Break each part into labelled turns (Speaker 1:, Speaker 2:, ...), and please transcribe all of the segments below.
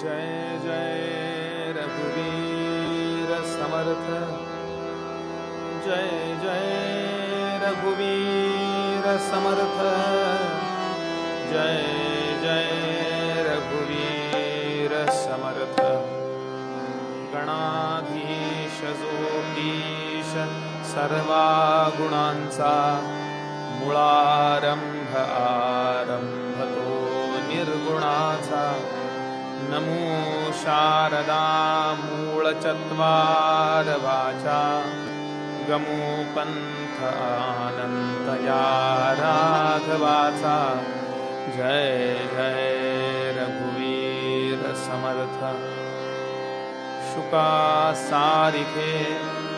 Speaker 1: जय जय रघुवीर समर्थ। जय जय रघुवीर समर्थ। जय जय रघुवीर समर्थ। गणाधीश जोगीश सर्वा गुणांचा मुळारंभ आरंभ तो निर्गुणाचा। नमो शारदा मूळचत्वार वाचा गमो पंथ राघवाचा। जय जय रघुवीर समर्थ। शुका सारिखे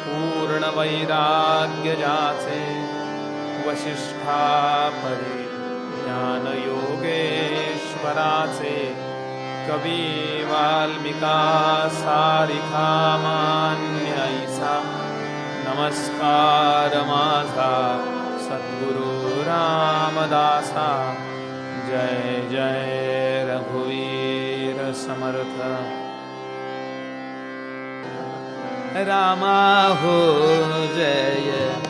Speaker 1: पूर्ण वैराग्य कवी वाल्मिका सारिका मान्य ऐसा नमस्कार माझा सद्गुरु रामदासा। जय जय रघुवीर समर्थ। रामा हो जय।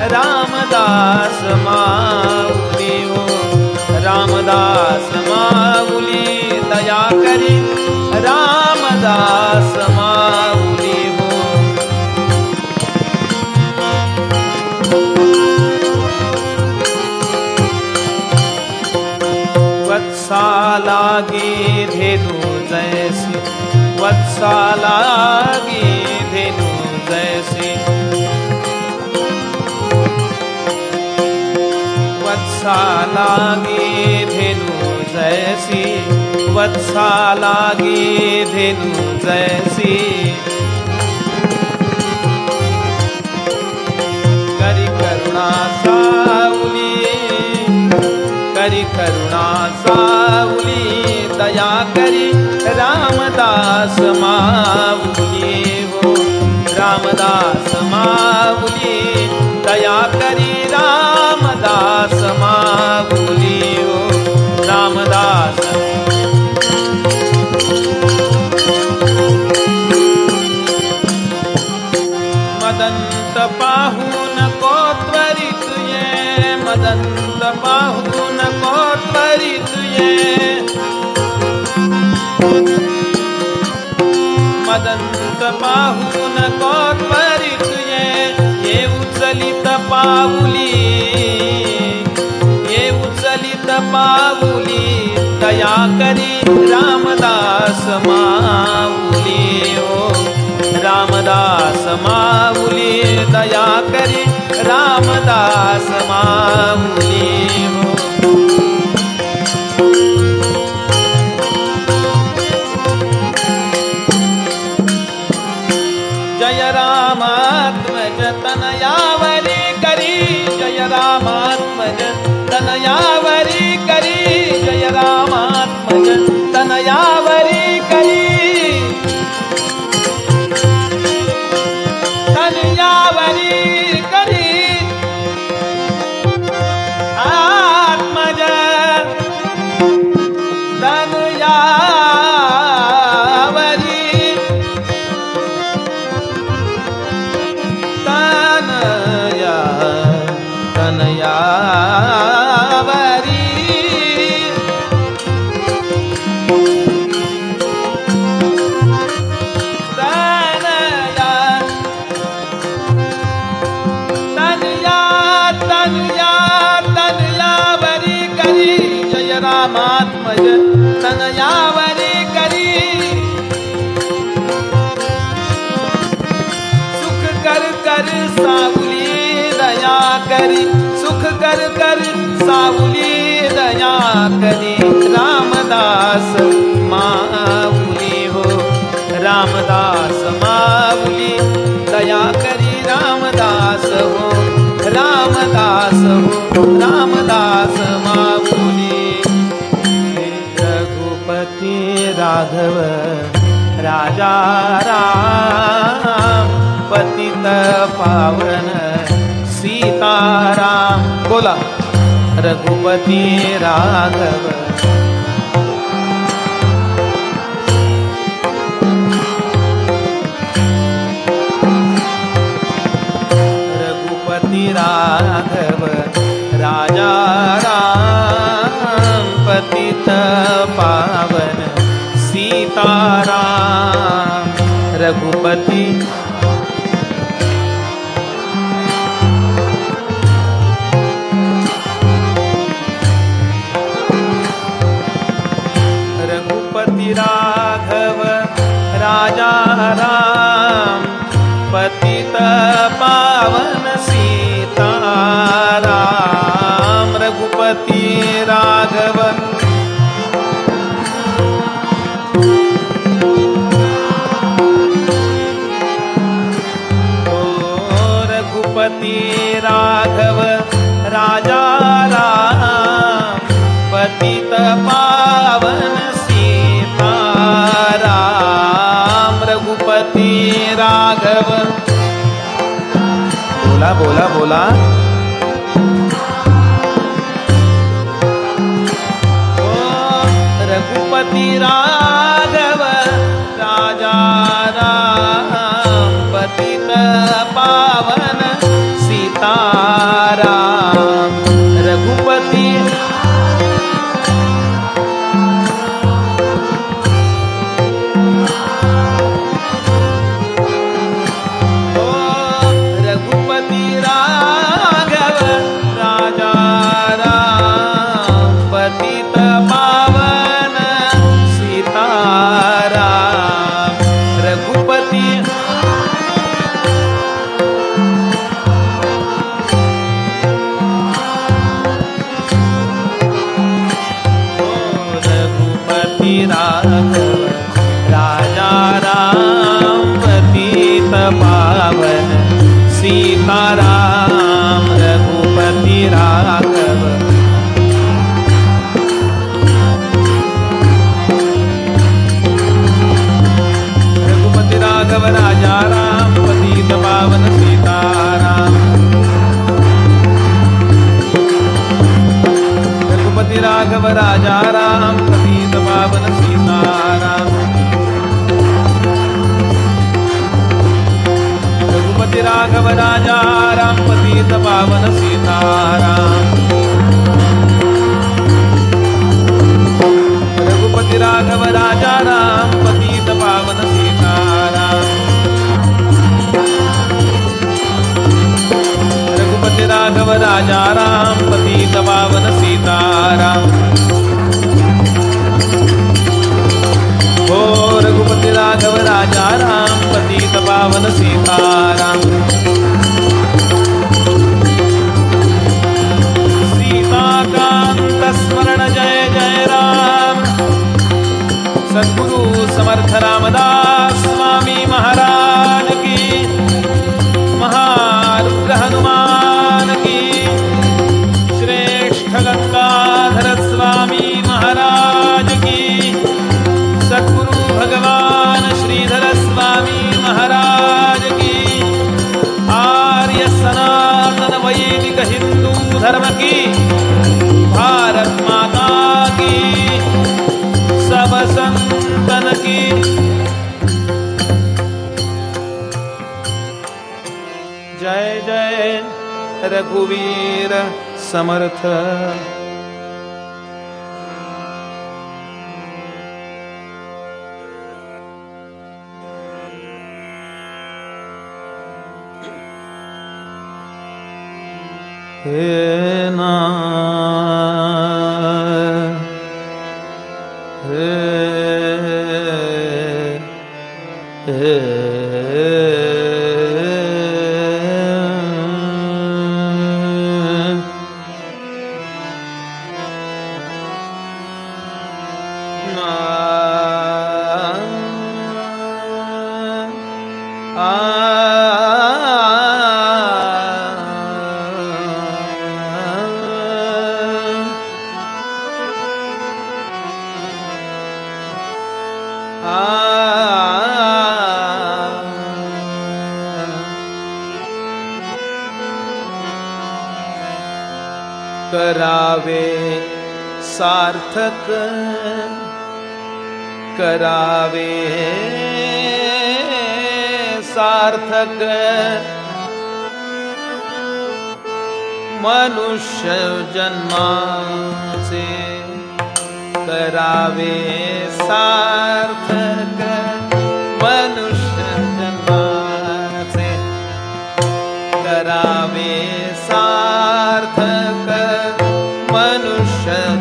Speaker 1: रामदास माऊली हो. रामदास माऊली दया करी. रामदास माऊली हो. वत्सालागी धेनु जयसी. वत्सालागी धेनु वत्सालागी धेनु जैसी वत्सालागी धेनु जैसी करी करुणा सावली, करी करुणा सावली, दया करी रामदास माऊली हो। रामदास माऊली दया करी रामदास बोलियो रामदास। मदंत पाहून को त्वरित ये मदंत पाहून को त्वरित ये। मदंत पाहून को त्वरित ये ये उचलित पाऊली माऊली दया करी रामदास माऊली ओ. रामदास माऊली दया करी रामदास माऊली हो करी सुख कर कर सावली दया करी। रामदास माऊली हो। रामदास माऊली दया करी रामदास हो। रामदास हो रामदास माऊली रघुपती राघव राजा राम पतित पावन तारा बोला. रघुपती राघव. flower वृंदावन सीताराम रघुपति राघव राजा राम पतित पावन सीताराम रघुपति राघव राजा राम पतित पावन सीताराम ओ रघुपति राघव राजा राम पतित पावन सीताराम रघुवीर समर्थ। हे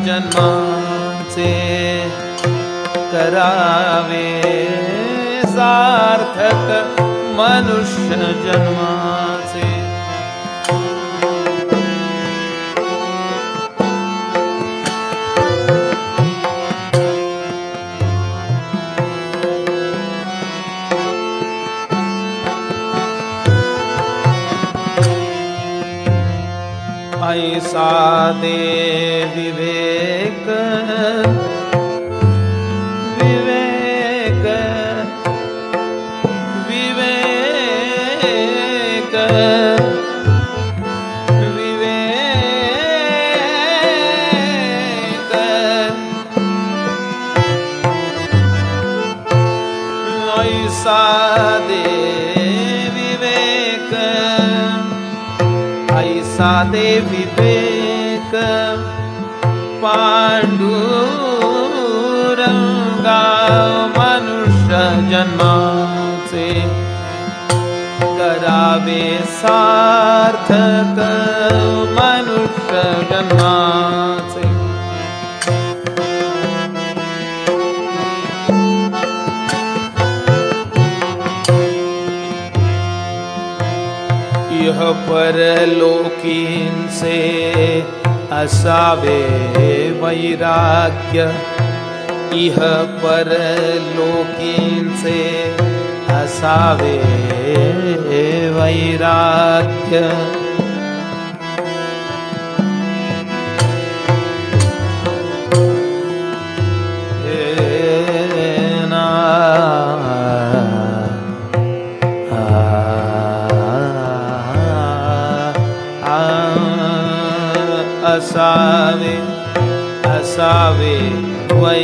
Speaker 1: जन्माचे करावे. सार्थक मनुष्य जन्माचे. ऐसा दे विवेक विवेक पांडुरंगा मनुष्य जन्माचे करावे सार्थक मनुष्य जन्मा यह परलोकीन से असावे वैराग्य। इह परलोकीन से असावे वैराग्य।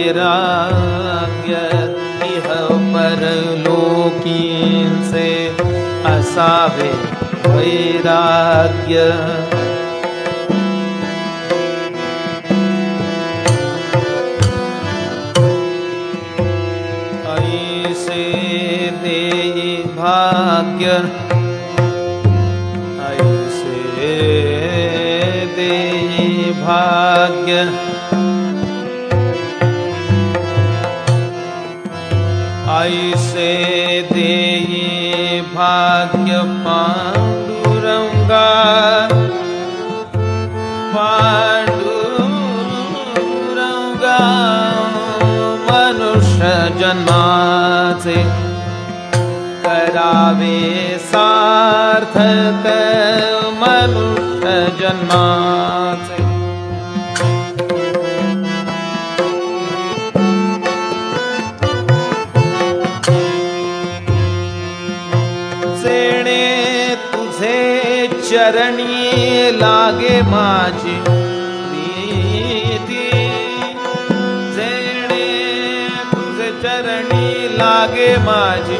Speaker 1: वैराग्य इह परलोकीन से असावे वैराग्य। ऐसे देई भाग्य ऐसे देई भाग्य जन्माचे जेणे तुझे चरणी लागे माझी प्रीती जेणे तुझे चरणी लागे माझी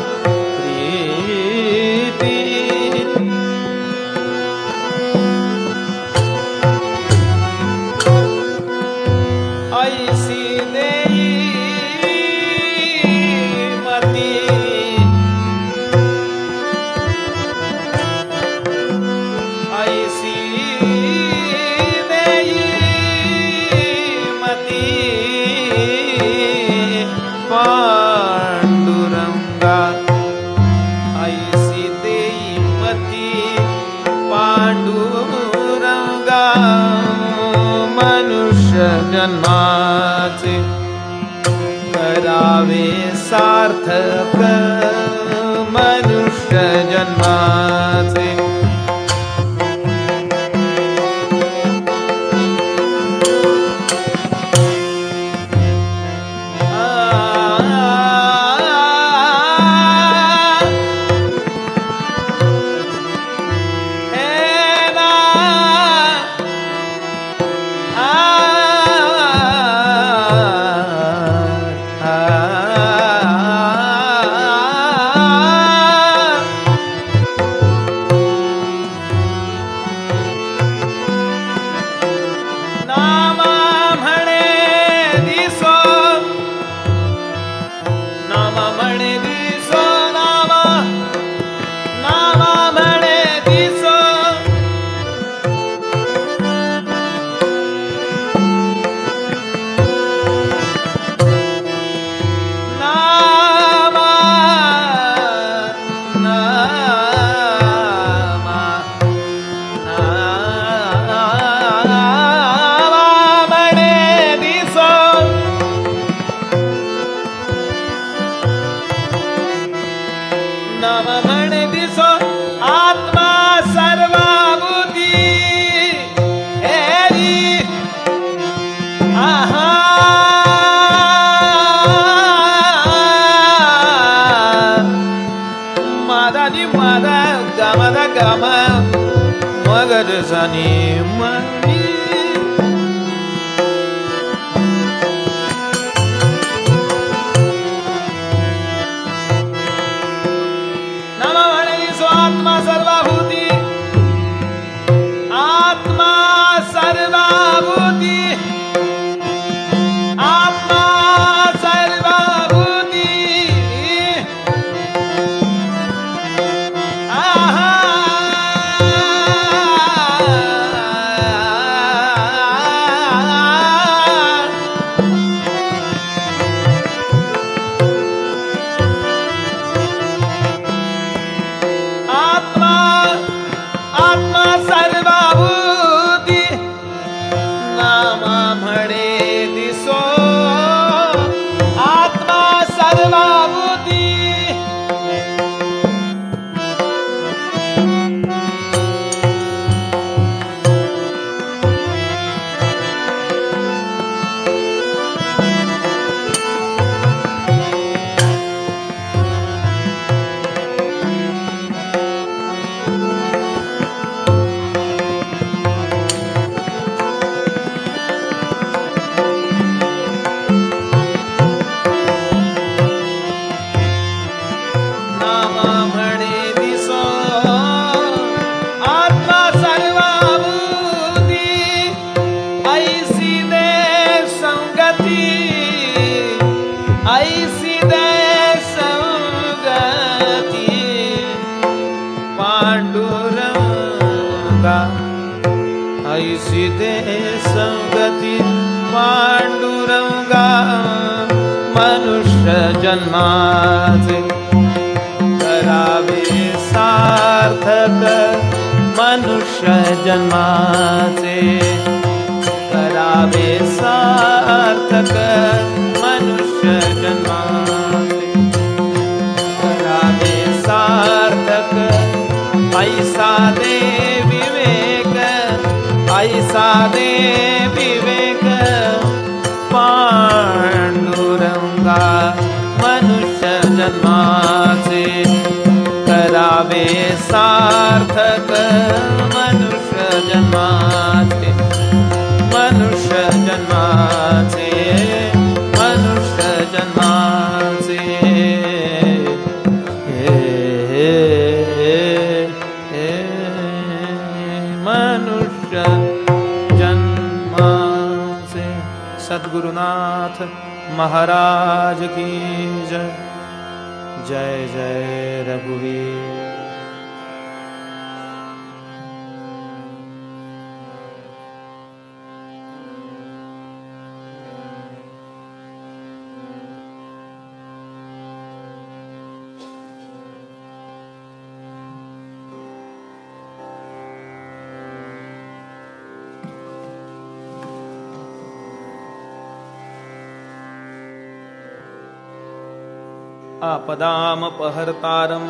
Speaker 1: आपदामपहर्तारं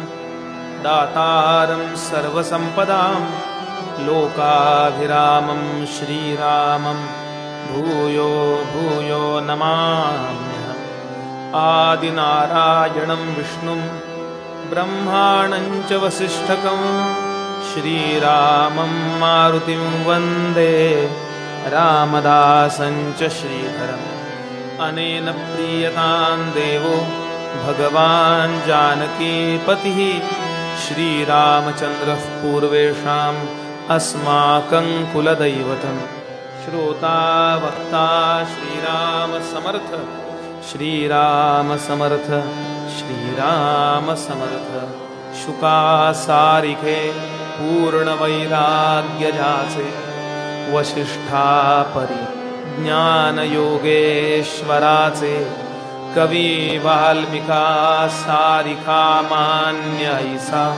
Speaker 1: दातारं सर्वसम्पदां लोकाभिरामं श्रीरामं भूयो भूयो नमाम्यहम् आदिनारायणं विष्णुं ब्रह्माणं च वसिष्ठकं श्रीरामं मारुतिं वन्दे रामदासं च श्रीधरम्। अनेन प्रीयतां देवो भगवान् जानकीपतिः श्रीरामचन्द्रः पूर्वेषाम् अस्माकं कुलदैवतम्। श्रोता वक्ता श्रीरामसमर्थ श्रीरामसमर्थ श्रीरामसमर्थ शुकासारिखे पूर्णवैराग्यजासे वसिष्ठापरि ज्ञानयोगेश्वराचे कवी वाल्मिका सारिका मान्याईसा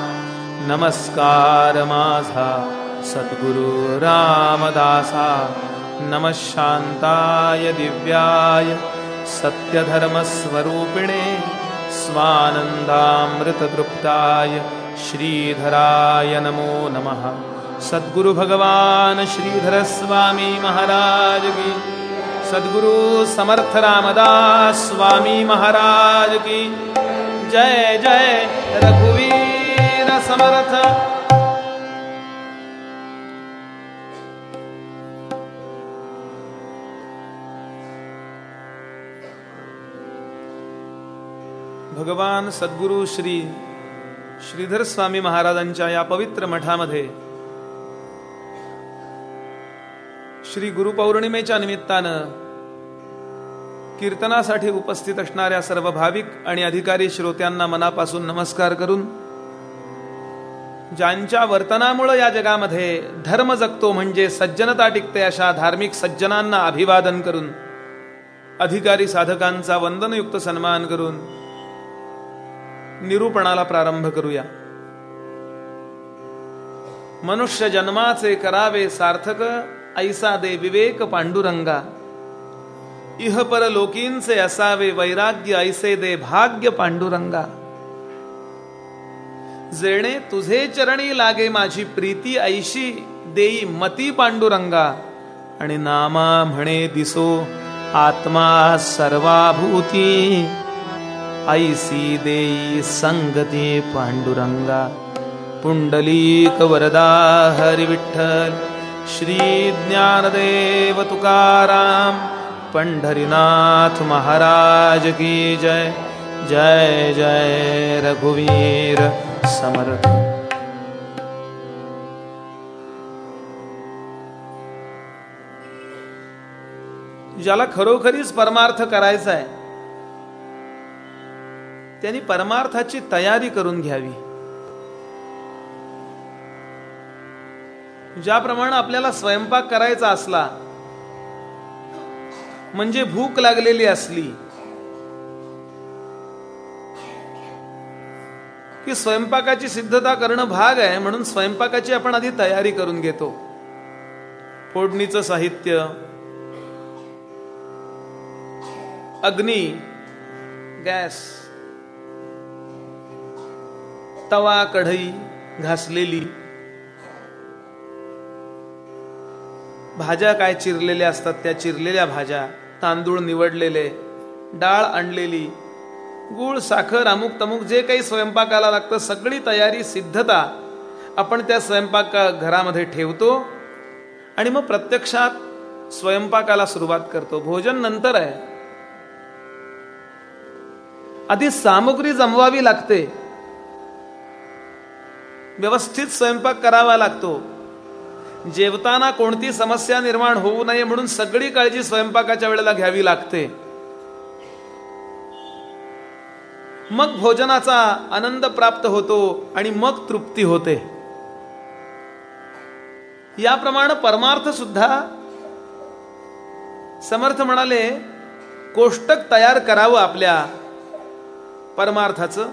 Speaker 1: नमस्कार माझा सद्गुरु रामदासा। नमः शान्ताय दिव्याय सत्यधर्मस्वरूपिणे स्वानन्दामृततृप्ताय श्रीधराय नमो नमः। सद्गुरु भगवान श्रीधर स्वामी महाराज की। सद्गुरु समर्थ रामदास स्वामी महाराज की जय जय रघुवीर समर्थ। भगवान सद्गुरु श्री श्रीधर स्वामी महाराजांच्या या पवित्र मठामध्ये श्री गुरुपौर्णिमेच्या निमित्तानं कीर्तनासाठी उपस्थित असणाऱ्या सर्व भाविक आणि अधिकारी श्रोत्यांना मनापासून नमस्कार करून ज्यांच्या वर्तनामुळे या जगामध्ये धर्म जगतो म्हणजे सज्जनता टिकते अशा धार्मिक सज्जनांना अभिवादन करून अधिकारी साधकांचा वंदनयुक्त सन्मान करून निरूपणाला प्रारंभ करूया. मनुष्य जन्माचे करावे सार्थक ऐसा दे विवेक पांडुरंगा. इह परलोकींचे असावे वैराग्य ऐसे दे भाग्य पांडुरंगा. जेणे तुझे चरणी लागे माझी प्रीती ऐशी देई मती पांडुरंगा. आणि नामा म्हणे दिसो आत्मा सर्वाभूती ऐसी देई संगती पांडुरंगा. पुंडलीक वरदा हरिविठ्ठल श्री ज्ञानदेव तुकाराम. पंढरीनाथ महाराज की जय। जय जय रघुवीर समर्थ। ज्याला खरोखरीच परमार्थ करायचा आहे त्यांनी परमार्थाची तयारी करून घ्यावी. ज्याप्रमाणे आपल्याला स्वयंपाक करायचा असला म्हणजे भूक लागलेली असली की स्वयंपाकाची सिद्धता करणं भाग आहे म्हणून स्वयंपाकाची आपण आधी तयारी करून घेतो. फोडणीचं साहित्य अग्नी गॅस तवा कढई घासलेली भाज्या काय चिरलेल्या असतात त्या चिरलेल्या भाज्या तांदूळ निवडलेले डाळ आणलेली गुळ साखर अमुक तमुक जे काही स्वयंपाकाला लागतं सगळी तयारी सिद्धता आपण त्या स्वयंपाक घरामध्ये ठेवतो आणि मग प्रत्यक्षात स्वयंपाकाला सुरुवात करतो. भोजन नंतर आहे. आधी सामुग्री जमवावी लागते. व्यवस्थित स्वयंपाक करावा लागतो. जेवताना कोणती समस्या निर्माण होऊ नये म्हणून सगळी काळजी स्वयंपाकाच्या वेळेला घ्यावी लागते. मग भोजनाचा आनंद प्राप्त होतो आणि मग तृप्ती होते. याप्रमाणे परमार्थ सुद्धा समर्थ म्हणाले कोष्टक तयार करावं आपल्या परमार्थाचं.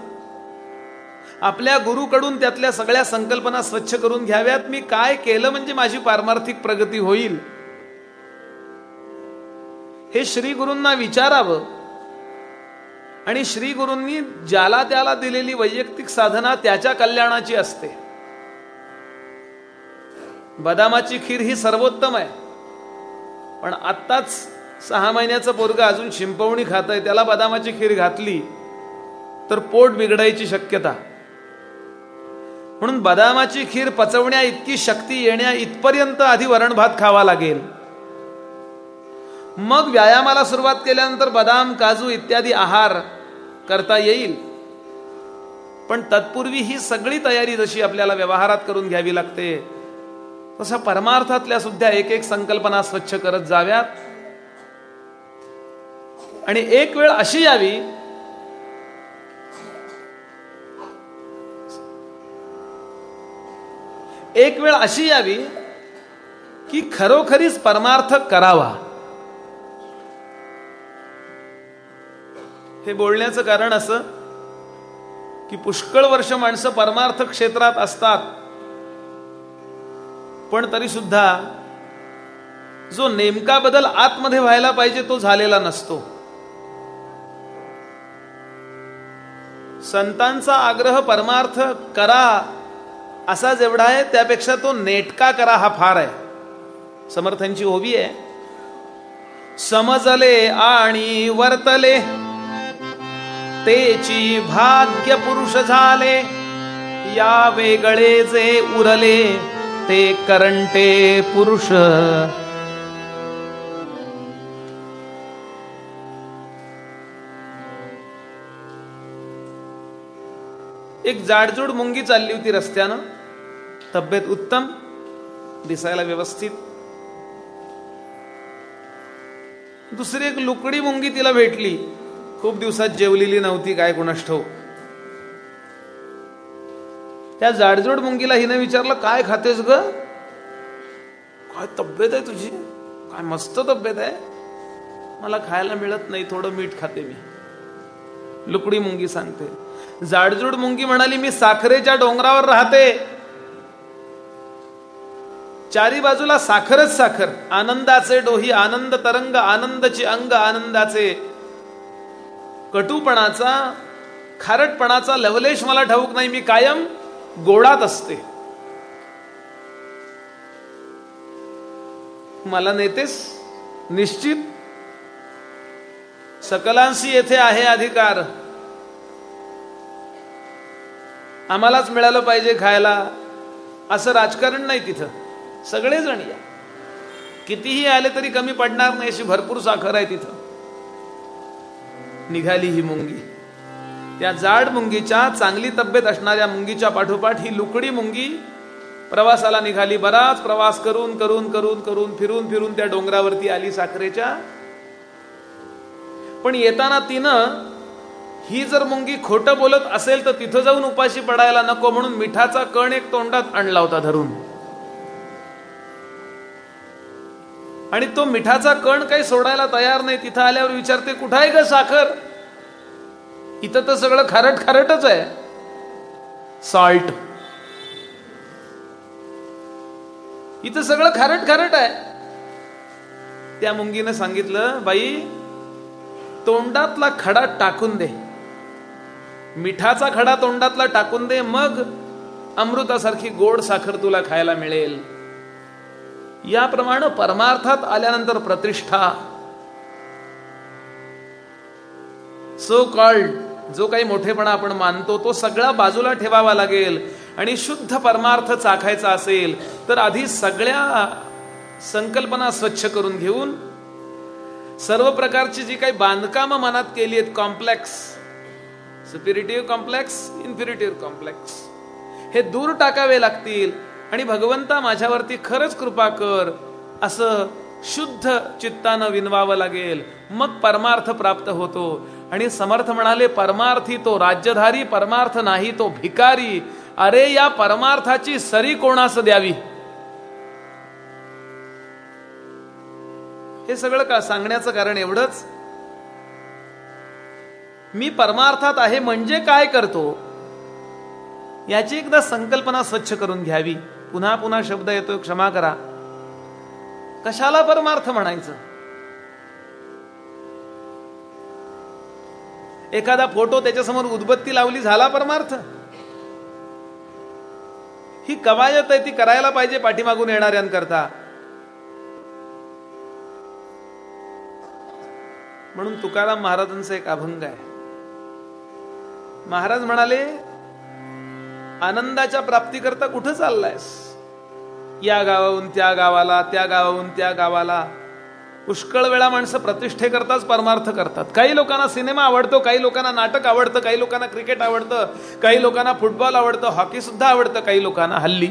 Speaker 1: आपल्या गुरुकडून त्यातल्या सगळ्या संकल्पना स्वच्छ करून घ्याव्यात. मी काय केलं म्हणजे माझी पारमार्थिक प्रगती होईल? हे श्री गुरूंना विचारावं. आणि श्री गुरूंनी ज्याला त्याला दिलेली वैयक्तिक साधना त्याच्या कल्याणाची असते. बदामाची खीर ही सर्वोत्तम आहे. पण आत्ताच सहा महिन्याचं पोरगा अजून शिंपवणी खात आहे त्याला बदामाची खीर घातली तर पोट बिघडायची शक्यता. म्हणून बदामाची खीर पचवण्या इतकी शक्ती येण्या इथपर्यंत आधी वरण भात खावा लागेल. मग व्यायामाला सुरुवात केल्यानंतर बदाम काजू इत्यादी आहार करता येईल. पण तत्पूर्वी ही सगळी तयारी जशी आपल्याला व्यवहारात करून घ्यावी लागते तसा परमार्थातल्या सुद्धा एक एक संकल्पना स्वच्छ करत जाव्यात. आणि एक वेळ अशी यावी एक वेळ अशी यावी की खरोखरीच परमार्थ करावा. हे बोलण्याचं कारण असं की पुष्कळ वर्ष माणसं परमार्थ क्षेत्रात असतात. पण तरी सुद्धा जो नेमका बदल आतमध्ये व्हायला पाहिजे तो झालेला नसतो. संतांचा आग्रह परमार्थ करा असा जेवढा आहे त्यापेक्षा तो नेटका करा हा फार आहे. समर्थांची ओवी आहे. समजले आणि वर्तले. तेची भाग्य पुरुष झाले. या वेगळे जे उरले ते करंटे पुरुष. एक जाडजूड मुंगी चालली होती रस्त्यानं. तब्येत उत्तम दिसायला व्यवस्थित. दुसरी एक लुकडी मुंगी तिला भेटली. खूप दिवसात जेवलेली नव्हती काय कुणास ठेव त्या जाडजोड मुंगीला हिनं विचारलं काय खातेस ग? काय तब्येत आहे तुझी? काय मस्त तब्येत आहे. मला खायला मिळत नाही थोडं मीठ खाते मी. लुकडी मुंगी सांगते. जाडजूड मुंगी म्हणाली मी साखरेच्या डोंगरावर राहते. चारी बाजूला साखरच साखर. आनंदाचे डोही आनंद तरंग आनंदचे अंग आनंदाचे कटूपणाचा खारटपणाचा लवलेश मला ठाऊक नाही मी कायम गोडात असते. मला नेतेस निश्चित. सकलांशी येथे आहे अधिकार. आम्हालाच मिळालं पाहिजे खायला. असं राजकारण नाही तिथं. सगळेजण या. कितीही आले तरी कमी पडणार नाही अशी भरपूर साखर आहे तिथं. निघाली ही मुंगी. त्या जाड मुंगीच्या चांगली तब्येत असणाऱ्या मुंगीच्या पाठोपाठ ही लुकडी मुंगी प्रवासाला निघाली. बराच प्रवास करून करून करून करून फिरून फिरून त्या डोंगरावरती आली साखरेच्या. पण येताना तिनं ही जर मुंगी खोटं बोलत असेल तर तिथं जाऊन उपाशी पडायला नको म्हणून मिठाचा कण एक तोंडात आणला होता धरून. आणि तो मिठाचा कण काही सोडायला तयार नाही. तिथं आल्यावर विचारते कुठं आहे ग साखर? इथं तर सगळं खारट खारटच आहे. सॉल्ट इथं सगळं खारट खारट आहे. त्या मुंगीनं सांगितलं बाई तोंडातला खडा टाकून दे. मिठाचा खडा तोंडातला टाकून दे मग अमृतासारखी गोड साखर तुला खायला मिळेल. याप्रमाणे परमार्थात आल्यानंतर प्रतिष्ठा. सो कॉल्ड जो काही मोठेपणा आपण मानतो तो सगळा बाजूला ठेवावा लागेल. आणि शुद्ध परमार्थ चाखायचा असेल तर आधी सगळ्या संकल्पना स्वच्छ करून घेऊन सर्व प्रकारची जी काही बांधकामं मनात केली आहेत complex superiority complex inferiority complex हे दूर टाकावे लागतील आणि भगवंता माझ्यावरती खरंच कृपा कर. असं शुद्ध चित्तानं विनवावं लागेल. मग परमार्थ प्राप्त होतो. आणि समर्थ म्हणाले परमार्थी तो राज्यधारी परमार्थ नाही तो भिकारी. अरे या परमार्थाची सरी कोणास द्यावी? हे सगळं का सांगण्याचं कारण एवढंच? मी परमार्थात आहे म्हणजे काय करतो? याची एकदा संकल्पना स्वच्छ करून घ्यावी. पुन्हा पुन्हा शब्द येतो क्षमा करा. कशाला परमार्थ म्हणायचं? एखादा फोटो त्याच्यासमोर उदबत्ती लावली झाला परमार्थ? ही कवायत आहे ती करायला पाहिजे पाठीमागून येणाऱ्यांकरता. म्हणून तुकाराम महाराजांचा एक अभंग आहे. महाराज म्हणाले आनंदाच्या प्राप्तीकरता कुठं चाललायस? या गावाहून त्या गावाला त्या गावाहून त्या गावाला. पुष्कळ वेळा माणसं प्रतिष्ठेकरताच परमार्थ करतात. काही लोकांना सिनेमा आवडतो काही लोकांना नाटक आवडतं काही लोकांना क्रिकेट आवडतं काही लोकांना फुटबॉल आवडतं हॉकी सुद्धा आवडतं काही लोकांना हल्ली.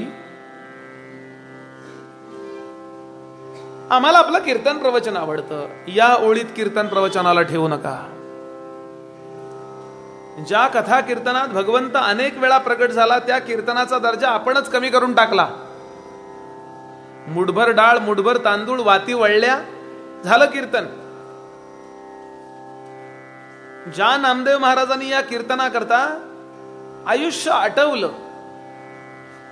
Speaker 1: आम्हाला आपलं कीर्तन प्रवचन आवडतं. या ओळीत कीर्तन प्रवचनाला ठेवू नका. ज्या कथा कीर्तनात भगवंत अनेक वेळा प्रकट झाला त्या कीर्तनाचा दर्जा आपणच कमी करून टाकला. मुठभर डाळ मुठभर तांदूळ वाती वळल्या झालं कीर्तन. ज्या नामदेव महाराजांनी या कीर्तना करता आयुष्य आटवलं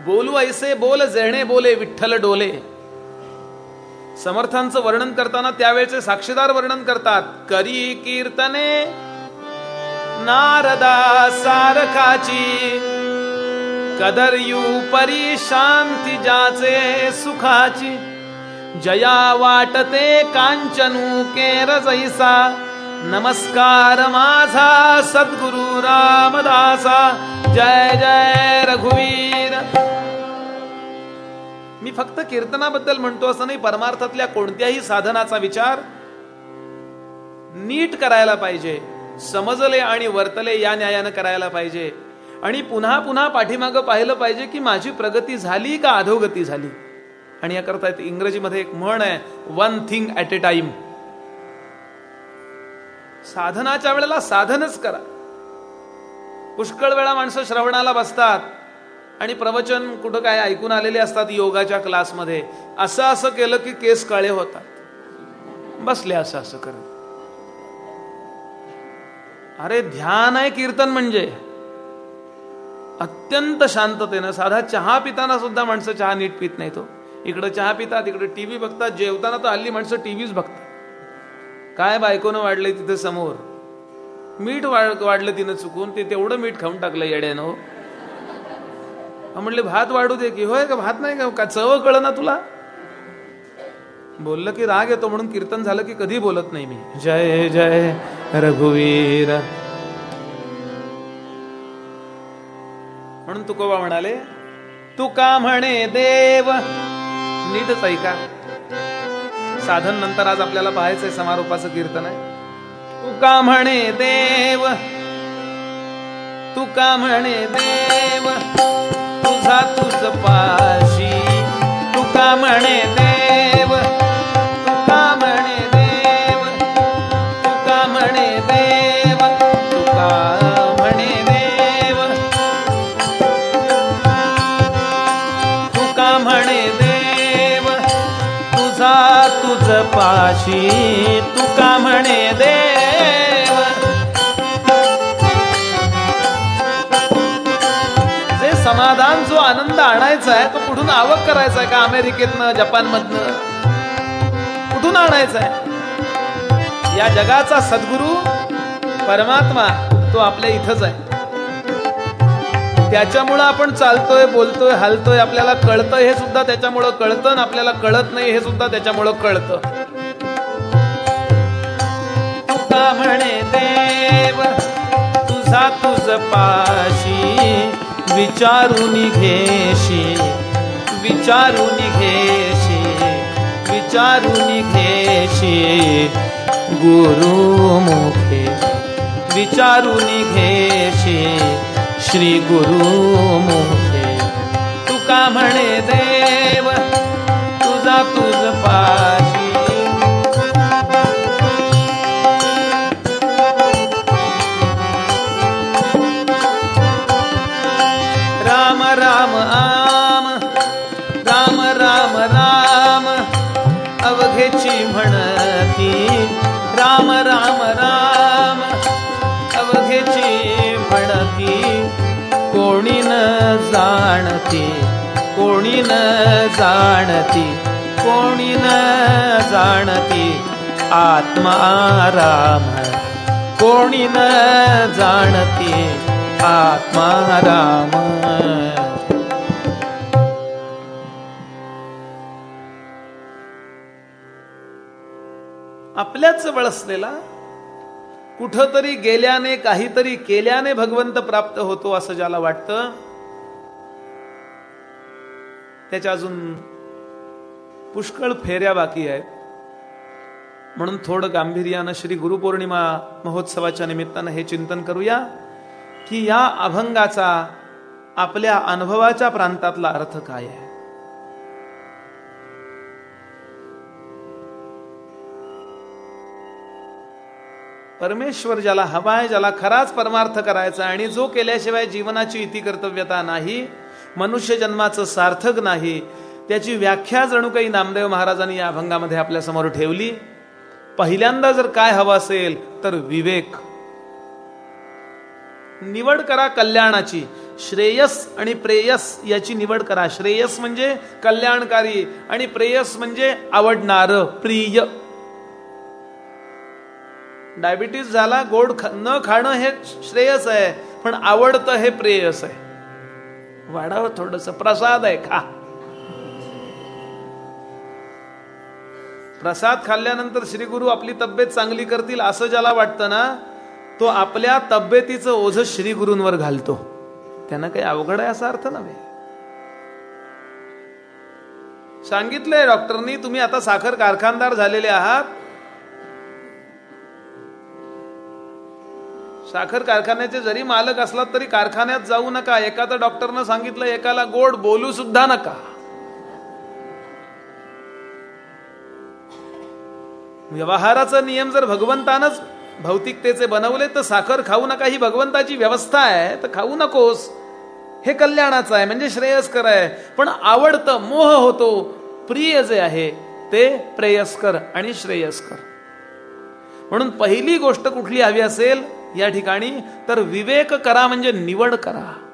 Speaker 1: बोलू ऐसे बोल जेणे बोले विठ्ठल डोले. समर्थांचं वर्णन करताना त्यावेळेचे साक्षीदार वर्णन करतात करी कीर्तने नारदा सारखाची. कदर्यू परी शांती जाचे सुखाची. जया वाटते कांचनू केरजैसा नमस्कार माझा सद्गुरु रामदासा. जय जय रघुवीर. मी फक्त कीर्तनाबद्दल म्हणतो असं नाही परमार्थातल्या कोणत्याही साधनाचा विचार नीट करायला पाहिजे. समजले आणि वर्तले या न्यायानं करायला पाहिजे. आणि पुन्हा पुन्हा पाठीमागं पाहिलं पाहिजे की माझी प्रगती झाली का अधोगती झाली? आणि या करता इंग्रजीमध्ये एक म्हण आहे one thing at a time साधनाच्या वेळेला साधनच करा. पुष्कळ वेळा माणसं श्रवणाला बसतात. आणि प्रवचन कुठं काय ऐकून आलेले असतात योगाच्या क्लासमध्ये. असं असं केलं की केस काळे होतात. बसले असं असं करत. अरे ध्यान आहे कीर्तन म्हणजे. अत्यंत शांततेनं साधा चहा पिताना सुद्धा माणसं चहा नीट पित नाही तो. इकडं चहा पितात इकडे टीव्ही बघतात जेवताना तर हल्ली माणसं टीव्हीच बघतात. काय बायकोनं वाढलंय तिथे समोर? मीठ वाढलं तिनं चुकून ते तेवढं मीठ खाऊन टाकलं येड्यानं हो. म्हणले भात वाढू दे की. होय का भात नाही का? चव कळ ना तुला? बोललं की राग येतो म्हणून कीर्तन झालं की कधी बोलत नाही मी. जय जय रघुवीर. म्हणून तुकोबा म्हणाले तुका म्हणे देव? नीटच ऐका साधन नंतर आज आपल्याला पाहायचंय समारोपाचं कीर्तन आहे. तुका म्हणे देव? तुका म्हणे देव? तुझा तुझ पाशी. तुका म्हणे देव? देव. जे समाधान जो आनंद आणायचा आहे तो कुठून आवक करायचा आहे का अमेरिकेतनं जपानमधनं? कुठून आणायचा आहे? या जगाचा सद्गुरू परमात्मा तो आपल्या इथंच आहे. त्याच्यामुळं आपण चालतोय बोलतोय हलतोय आपल्याला कळतं हे सुद्धा त्याच्यामुळं कळतं आणि आपल्याला कळत नाही हे सुद्धा त्याच्यामुळं कळतं. तुका म्हणे देव तुझा तुझ पाशी विचारून घेशी विचारून घेशी विचारून घेशी. गुरुमुखे विचारून घेशी श्री गुरुमुखे तुका म्हणे देव तुझा तुझ पाशी जाणती कोणी न जाणती कोणी न जाणती आत्मा राम. कोणी न जाणती आत्मा राम. आपल्याच बळसलेला कुठतरी गेल्याने काहीतरी केल्याने भगवंत प्राप्त होतो असं ज्याला वाटतं त्याच्या अजून पुष्कळ फेऱ्या बाकी आहेत. म्हणून थोडं गांभीर्यानं श्री गुरुपौर्णिमा महोत्सवाच्या निमित्तानं हे चिंतन करूया की या अभंगाचा आपल्या अनुभवाच्या प्रांतातला अर्थ काय आहे? परमेश्वर ज्याला हवाय ज्याला खराच परमार्थ करायचा आणि जो केल्याशिवाय जीवनाची इति कर्तव्यता नाही मनुष्य जन्माचं सार्थक नाही. त्याची व्याख्या जणू काही नामदेव महाराजांनी या अभंगामध्ये आपल्यासमोर ठेवली. पहिल्यांदा जर काय हवं असेल तर विवेक. निवड करा कल्याणाची. श्रेयस आणि प्रेयस याची निवड करा. श्रेयस म्हणजे कल्याणकारी आणि प्रेयस म्हणजे आवडणार प्रिय. डायबिटीस झाला गोड न खाणं हे श्रेयस आहे पण आवडतं हे प्रेयस आहे. वाढावं थोडस. प्रसाद आहे खा. प्रसाद खाल्ल्यानंतर श्री गुरु आपली तब्येत चांगली करतील असं ज्याला वाटतं ना तो आपल्या तब्येतीचं ओझ श्री गुरूंवर घालतो. त्यांना काही अवघड आहे असा अर्थ नव्हे. सांगितलंय डॉक्टरनी तुम्ही आता साखर कारखानदार झालेले आहात. साखर कारखान्याचे जरी मालक असलात तरी कारखान्यात जाऊ नका. एखादा डॉक्टरनं सांगितलं एकाला गोड बोलू सुद्धा नका. व्यवहाराचा नियम जर भगवंतानच भौतिकतेचे बनवले तर साखर खाऊ नका. ही भगवंताची व्यवस्था आहे तर खाऊ नकोस. हे कल्याणाचं आहे म्हणजे श्रेयस्कर आहे. पण आवडतं मोह होतो. प्रिय जे आहे ते प्रेयस्कर आणि श्रेयस्कर. म्हणून पहिली गोष्ट कुठली हवी असेल? या ठिकाणी तर विवेक करा म्हणजे निवड करा.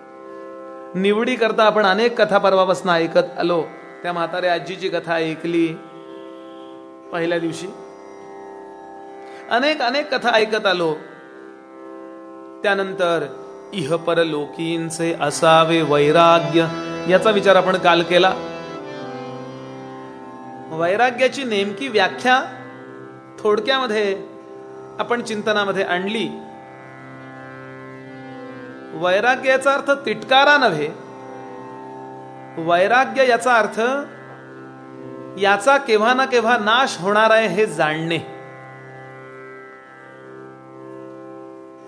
Speaker 1: निवडी करता आपण अनेक कथा परवापासून ऐकत आलो. त्या म्हाताऱ्या आजीची कथा ऐकली पहिल्या दिवशी. अनेक अनेक कथा ऐकत आलो. त्यानंतर इह परलोकींचे असावे वैराग्य याचा विचार आपण काल केला. वैराग्याची नेमकी व्याख्या थोडक्यामध्ये आपण चिंतनामध्ये आणली. वैराग्य याचा अर्थ तिटकारा नव्हे. वैराग्य याचा अर्थ याचा केव्हा ना केव्हा नाश होणार आहे हे जाणणे.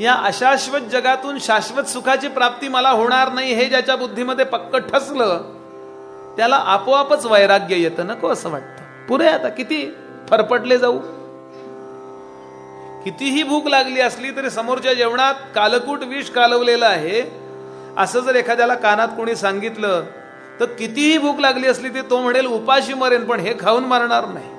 Speaker 1: या अशाश्वत जगातून शाश्वत सुखाची प्राप्ती मला होणार नाही हे ज्याच्या बुद्धीमध्ये पक्क ठसलं त्याला आपोआपच वैराग्य येतं नको असं वाटतं. पुरे आता किती फरफटले जाऊ. कितीही भूक लागली असली तरी समोरच्या जेवणात कालकूट विष कालवलेलं आहे. असं जर एखाद्याला कानात कोणी सांगितलं तर कितीही भूक लागली असली ते तो म्हणेल उपाशी मरेन पण हे खाऊन मरणार नाही.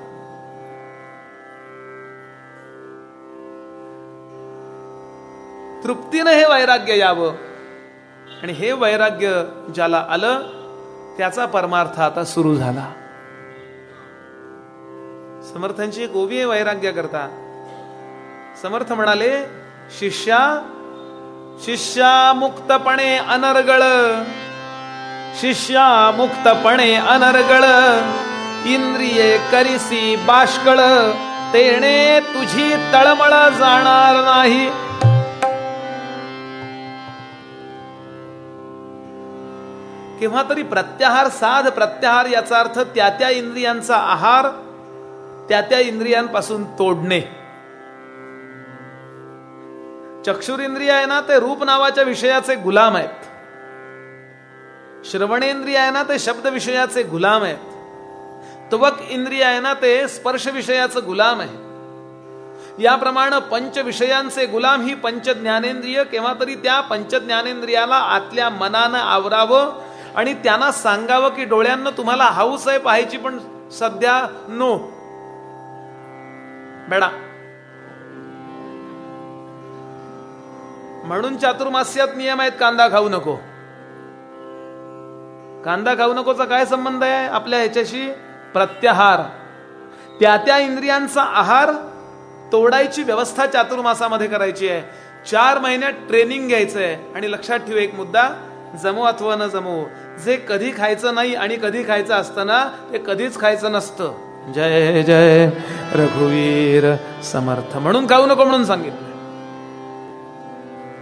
Speaker 1: तृप्तीनं हे वैराग्य यावं. आणि हे वैराग्य ज्याला आलं त्याचा परमार्थ आता सुरू झाला. समर्थांची एक ओवी वैराग्य करता समर्थ म्हणाले शिष्या शिष्या मुक्तपणे अनर्गळ. शिष्या मुक्तपणे अनर्गळ. इंद्रिये करिसी बाष्कळ. तेणे तुझी तळमळ जाणार नाही. केव्हा तरी प्रत्याहार साध प्रत्याहार याचा अर्थ त्या त्या इंद्रियांचा आहार त्या त्या इंद्रियांपासून तोडणे. चक्षुरेंद्रिय आहे ना ते रूप नावाच्या विषयाचे गुलाम आहेत. श्रवणेंद्रिय आहे ना ते शब्द विषयाचे गुलाम आहेत. त्वक इंद्रिय आहे ना ते स्पर्श विषयाचं गुलाम आहे. याप्रमाणे पंच विषयांचे गुलाम ही पंच ज्ञानेंद्रिय केव्हा तरी त्या पंच ज्ञानेंद्रियाला आतल्या मनानं आवरावं आणि त्यांना सांगावं की डोळ्यांना तुम्हाला हाऊस आहे पाहायची पण सध्या नो. बेडा. म्हणून चातुर्मास्यात नियम आहेत कांदा खाऊ नको. कांदा खाऊ नकोचा काय संबंध आहे? आपल्या ह्याच्याशी प्रत्याहार. त्या त्या इंद्रियांचा आहार तोडायची व्यवस्था चातुर्मासामध्ये करायची आहे. चार महिन्यात ट्रेनिंग घ्यायचं आहे. आणि लक्षात ठेव एक मुद्दा जमो अथवा न जमो. जे कधी खायचं नाही आणि कधी खायचं असताना ते कधीच खायचं नसतं. जय जय रघुवीर समर्थ. म्हणून खाऊ नको म्हणून सांगितलं.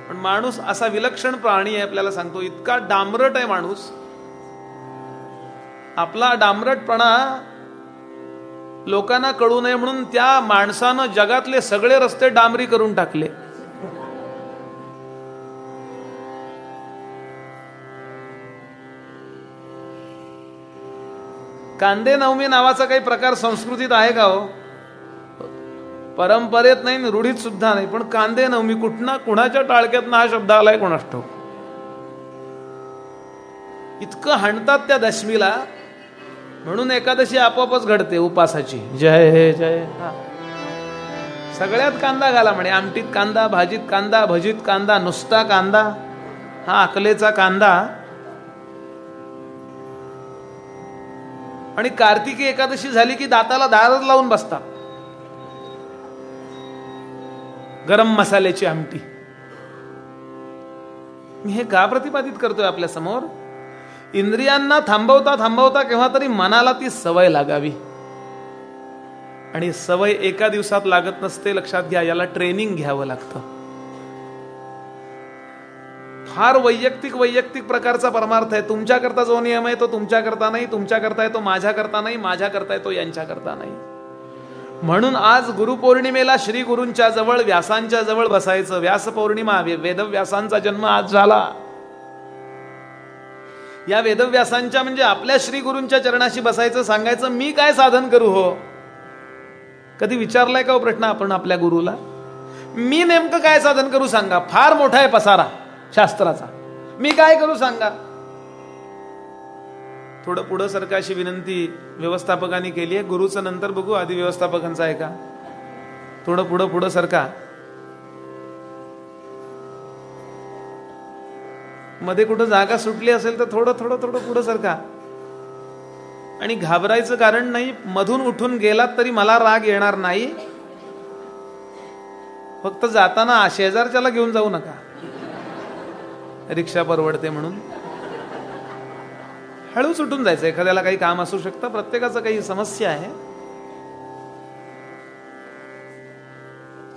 Speaker 1: पण माणूस असा विलक्षण प्राणी आहे आपल्याला सांगतो इतका डांबरट आहे माणूस. आपला डांबरटपणा लोकांना कळू नये म्हणून त्या माणसानं जगातले सगळे रस्ते डांबरी करून टाकले. कांदे नवमी नावाचा काही प्रकार संस्कृतीत आहे का हो? परंपरेत नाही रूढीत सुद्धा नाही. पण कांदे नवमी कुठना कुणाच्या टाळक्यात हा शब्द आलाय कोणाष्टो इतकं हाणतात त्या दशमीला म्हणून एकादशी आपोआपच घडते उपासाची. जय जय हा. सगळ्यात कांदा घाला म्हणे. आमटीत कांदा भाजीत कांदा भजीत कांदा नुसता कांदा हा अकलेचा कांदा. आणि कार्तिकी एकादशी झाली की दाताला दारच लावून बसतात. गरम मसाल्याची आमटी. मी हे का प्रतिपादित करतोय आपल्यासमोर? इंद्रियांना थांबवता थांबवता केव्हा तरी मनाला ती सवय लागावी. आणि सवय एका दिवसात लागत नसते लक्षात घ्या याला ट्रेनिंग घ्यावं लागतं. फार वैयक्तिक वैयक्तिक प्रकारचा परमार्थ आहे. तुमच्याकरता जो नियम आहे तो तुमच्या करता नाही तुमच्या करता तो माझ्या करता नाही माझ्या करता तो यांच्या करता नाही. म्हणून आज गुरुपौर्णिमेला श्री गुरूंच्या जवळ व्यासांच्या जवळ बसायचं. व्यास पौर्णिमा वेदव्यासांचा जन्म आज झाला. या वेदव्यासांच्या म्हणजे आपल्या श्री गुरूंच्या चरणाशी बसायचं सांगायचं मी काय साधन करू हो? कधी विचारलाय का हो प्रश्न आपण आपल्या गुरुला? मी नेमकं काय साधन करू सांगा? फार मोठा आहे पसारा शास्त्राचा. मी काय करू सांगा? थोडं पुढं सरकारशी विनंती व्यवस्थापकांनी केली आहे. गुरुचं नंतर बघू आधी व्यवस्थापकांचं आहे का? थोडं पुढं पुढं सरका. मध्ये कुठं जागा सुटली असेल तर थोडं थोडं थोडं पुढं सरका. आणि घाबरायचं कारण नाही मधून उठून गेलात तरी मला राग येणार नाही. फक्त जाताना शेजारच्याला घेऊन जाऊ नका. रिक्षा परवडते म्हणून. हळू सुटून जायचं. एखाद्याला काही काम असू शकतं. प्रत्येकाचं काही समस्या आहे.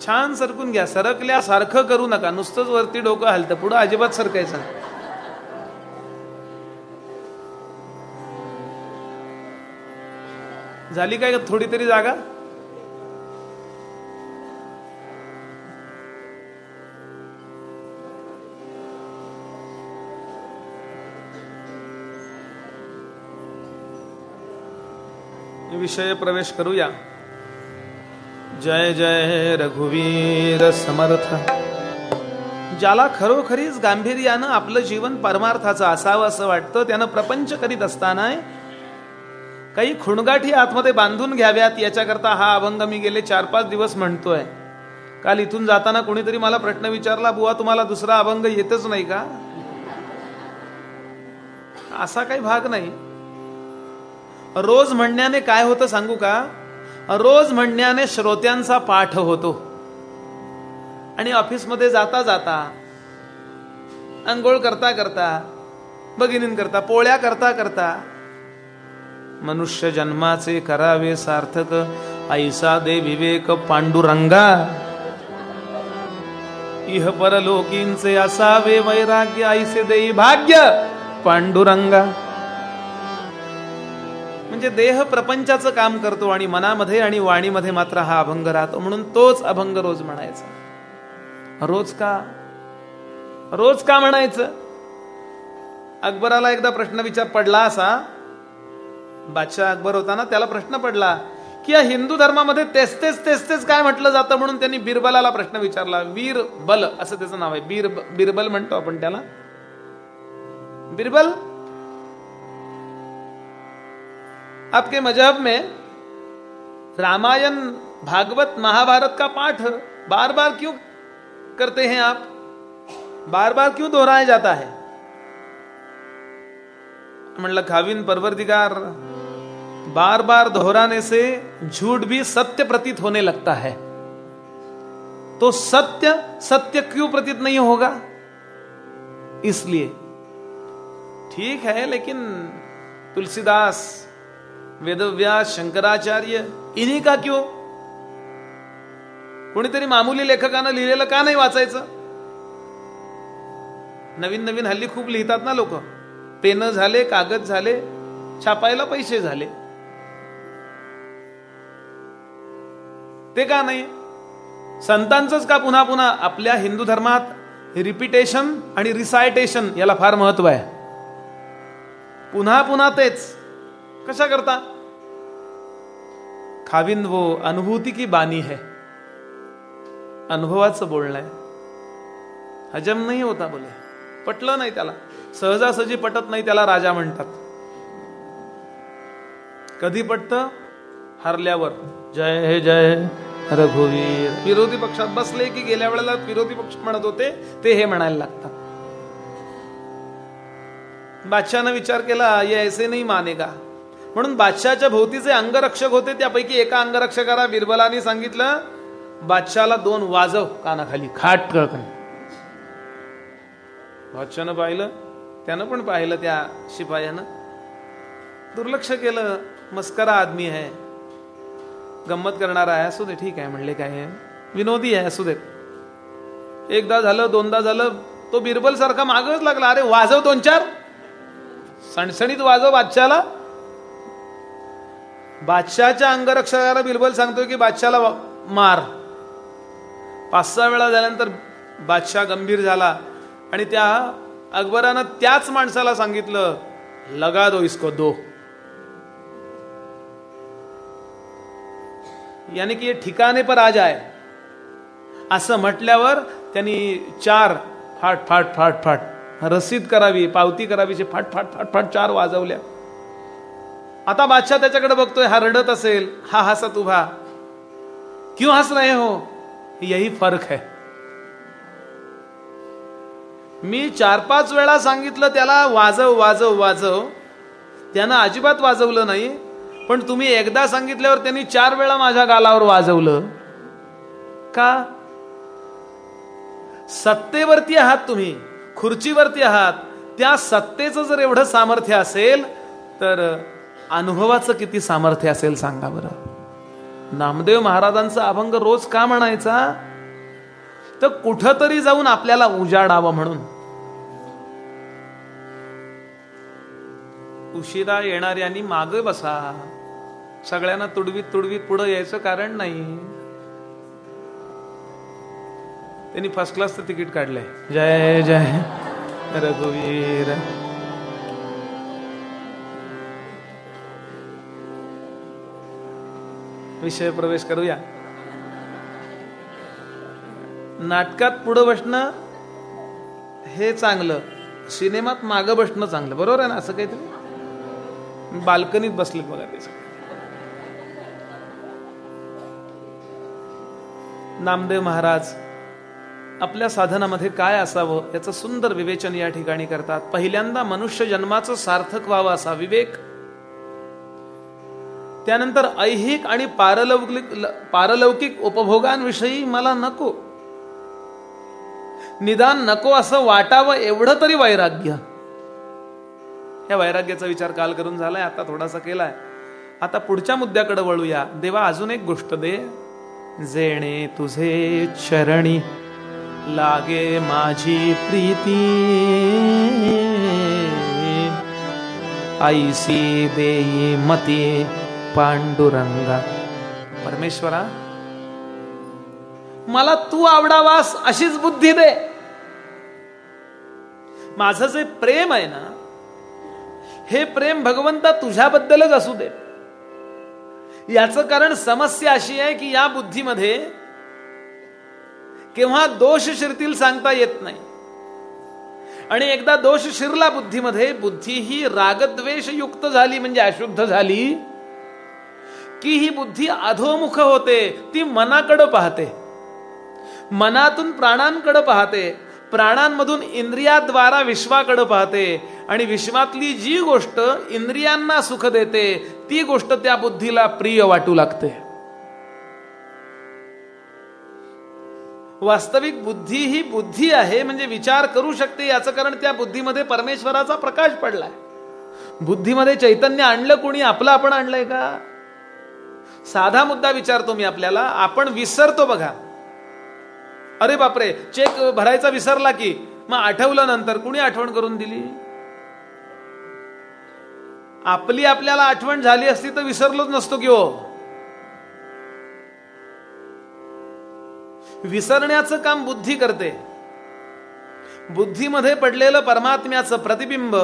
Speaker 1: छान सरकून घ्या. सरकल्यासारखं करू नका. नुसतंच वरती डोकं हलतं. पुढं अजिबात सरकायचं झाली काय थोडी तरी जागा? विषय प्रवेश करूया. जय जय रघुवीर समर्थ. ज्याला खरोखरीच गांभीर्यानं आपलं जीवन परमार्थाचं असावं असं वाटतं त्यानं प्रपंच करीत असताना काही खुणगाठी आतमध्ये बांधून घ्याव्यात याच्याकरता हा अभंग मी गेले चार पाच दिवस म्हणतोय. काल इथून जाताना कोणीतरी मला प्रश्न विचारला बुवा तुम्हाला दुसरा अभंग येतच नाही का? असा काही भाग नाही. रोज म्हणण्याने काय होतं सांगू का? रोज म्हणण्याने श्रोत्यांचा पाठ होतो. आणि ऑफिसमध्ये जाता जाता अंघोळ करता करता भगिनीं करता पोळ्या करता करता मनुष्य जन्माचे करावे सार्थक ऐसा दे विवेक पांडुरंगा. इह परलोकींचे असावे वैराग्य ऐसे देई भाग्य पांडुरंगा. म्हणजे देह प्रपंचाचं काम करतो आणि मनामध्ये आणि वाणीमध्ये मात्र हा अभंग राहतो. म्हणून तोच अभंग रोज म्हणायचा. रोज का? रोज का म्हणायचं? अकबराला एकदा प्रश्न विचार पडला असा. बादशाह अकबर होता ना त्याला प्रश्न पडला की या हिंदू धर्मामध्ये तेच तेच तेच तेच काय म्हटलं जातं म्हणून त्यांनी बिरबलाला प्रश्न विचारला. वीर बल असं त्याचं नाव आहे. बीर बिरबल म्हणतो आपण त्याला. बिरबल आपके मज़हब में रामायण, भागवत, महाभारत का पाठ बार बार क्यों करते हैं आप? बार बार क्यों दोहराया जाता है? म्हणलं खाविन परवरदिगार बार बार दोहराने से झूठ भी सत्य प्रतीत होने लगता है। तो सत्य सत्य क्यों प्रतीत नहीं होगा? इसलिए। ठीक है, लेकिन तुलसीदास वेदव्यास शंकराचार्य इन्ही का क्यों? कोणीतरी मामूली लेखकानं लिहिलेलं का नाही वाचायचं? नवीन नवीन हल्ली खूप लिहितात ना लोक. पेन झाले कागद झाले छापायला पैसे झाले. ते का नाही? संतांचंच का पुन्हा पुन्हा आपल्या हिंदू धर्मात रिपिटेशन आणि रिसायटेशन याला फार महत्त्व आहे? पुन्हा पुन्हा तेच. कशा करता? खाविंद वो अनुभूती की बानी है। अनुभवाचं बोलणं आहे. हजम नाही होता बोले. पटलं नाही त्याला. सहजासहजी पटत नाही त्याला राजा म्हणतात. कधी पटत? हरल्यावर. जय हे जय रघुवीर. विरोधी पक्षात बसले की गेल्या वेळेला विरोधी पक्ष म्हणत होते ते हे म्हणायला लागतात. बादशाहनं विचार केला ये ऐसे नाही मानेगा. म्हणून बादशाच्या भोवतीचे अंगरक्षक होते त्यापैकी एका अंगरक्षकाला बिरबलाने सांगितलं बादशाला दोन वाजव कानाखाली खाट कळकन. बादशानं पाहिलं त्यानं पण पाहिलं त्या शिपायानं. दुर्लक्ष केलं मस्करा आदमी आहे गंमत करणारा आहे असू दे ठीक आहे म्हणले काय आहे विनोदी आहे असू दे. एकदा झालं दोनदा झालं तो बिरबल सारखा मागच लागला अरे वाजव दोन चार. सणसणीत वाजव बादशाला बादशाच्या अंगरक्षकाला बिलबल सांगतोय की बादशाला मार. पाच सहा वेळा झाल्यानंतर बादशाह गंभीर झाला आणि त्या अकबरानं त्याच माणसाला सांगितलं लगा दो इसको दो. यानी की ठिकाणे पर आ जाय असं म्हटल्यावर त्यांनी चार फाट फाट फाट फाट रसीद करावी पावती करावी फाट फाट फाट फाट चार वाजवल्या. आता बादशाह त्याच्याकडे बघतोय हा रडत असेल हा हसत उभा. क्यों हस रहे हो? यही फर्क है. मी चार पाच वेळा सांगितलं त्याला वाजव वाजव वाजव. त्यानं अजिबात वाजवलं नाही पण तुम्ही एकदा सांगितल्यावर त्यांनी चार वेळा माझ्या गालावर वाजवलं. का? सत्तेवरती आहात तुम्ही खुर्चीवरती आहात. त्या सत्तेचं जर एवढं सामर्थ्य असेल तर अनुभवाचं किती सामर्थ्य असेल सांगा बरं. नामदेव महाराजांचा अभंग रोज का म्हणायचा? तर कुठंतरी जाऊन आपल्याला उजाडावं म्हणून. उशिरा येणाऱ्यांनी माग बसा. सगळ्यांना तुडवीत तुडवीत पुढं यायचं कारण नाही. त्यांनी फर्स्ट क्लासचं तिकीट काढलंय. जय जय. रघुवीर. विषय प्रवेश करूया. नाटकात पुढं बसणं हे चांगलं. सिनेमात मागं बसणं चांगलं. बरोबर आहे ना? असं काहीतरी? बाल्कनीत बसलेत बघा ते नामदेव महाराज आपल्या साधनामध्ये काय असावं याचं सुंदर विवेचन या ठिकाणी करतात. पहिल्यांदा मनुष्य जन्माचं सार्थक व्हावं असा विवेक त्यानंतर ऐहिक आणि पारलौकिक पारलौकिक उपभोगांविषयी मला नको. निदान नको असं वाटावं एवढं तरी वैराग्य. या वैराग्याचा विचार काल करून झालाय आता थोडासा केलाय. आता पुढच्या मुद्द्याकडे वळूया. देवा अजून एक गोष्ट दे. जेणे तुझे चरणी लागे माझी प्रीती. आईसी देई मती पांडुरंगा. परमेश्वरा मला तू आवडावास अशीच बुद्धी दे. माझं जे प्रेम आहे ना हे प्रेम भगवंता तुझ्याबद्दलच असू दे. याचं कारण समस्या अशी आहे की या बुद्धीमध्ये केव्हा दोष शिरतील सांगता येत नाही. आणि एकदा दोष शिरला बुद्धीमध्ये बुद्धी ही रागद्वेष युक्त झाली म्हणजे अशुद्ध झाली की ही बुद्धी अधोमुख होते ती मनाकडं पाहते. मनातून प्राणांकडे पाहते प्राणांमधून इंद्रियाद्वारा विश्वाकडे पाहते आणि विश्वातली जी गोष्ट इंद्रियांना सुख देते ती गोष्ट त्या बुद्धीला प्रिय वाटू लागते. वास्तविक बुद्धी ही बुद्धी आहे म्हणजे विचार करू शकते याचं कारण त्या बुद्धीमध्ये परमेश्वराचा प्रकाश पडलाय. बुद्धीमध्ये चैतन्य आणलं कोणी आपलं आपण आणलंय का? साधा मुद्दा विचारतो मी आपल्याला आपण विसरतो बघा. अरे बापरे चेक भरायचा विसरला की मग आठवलं नंतर कुणी आठवण करून दिली? आपली आपल्याला आठवण झाली असती तर विसरलोच नसतो की हो. विसरण्याचं काम बुद्धी करते. बुद्धीमध्ये पडलेलं परमात्म्याचं प्रतिबिंब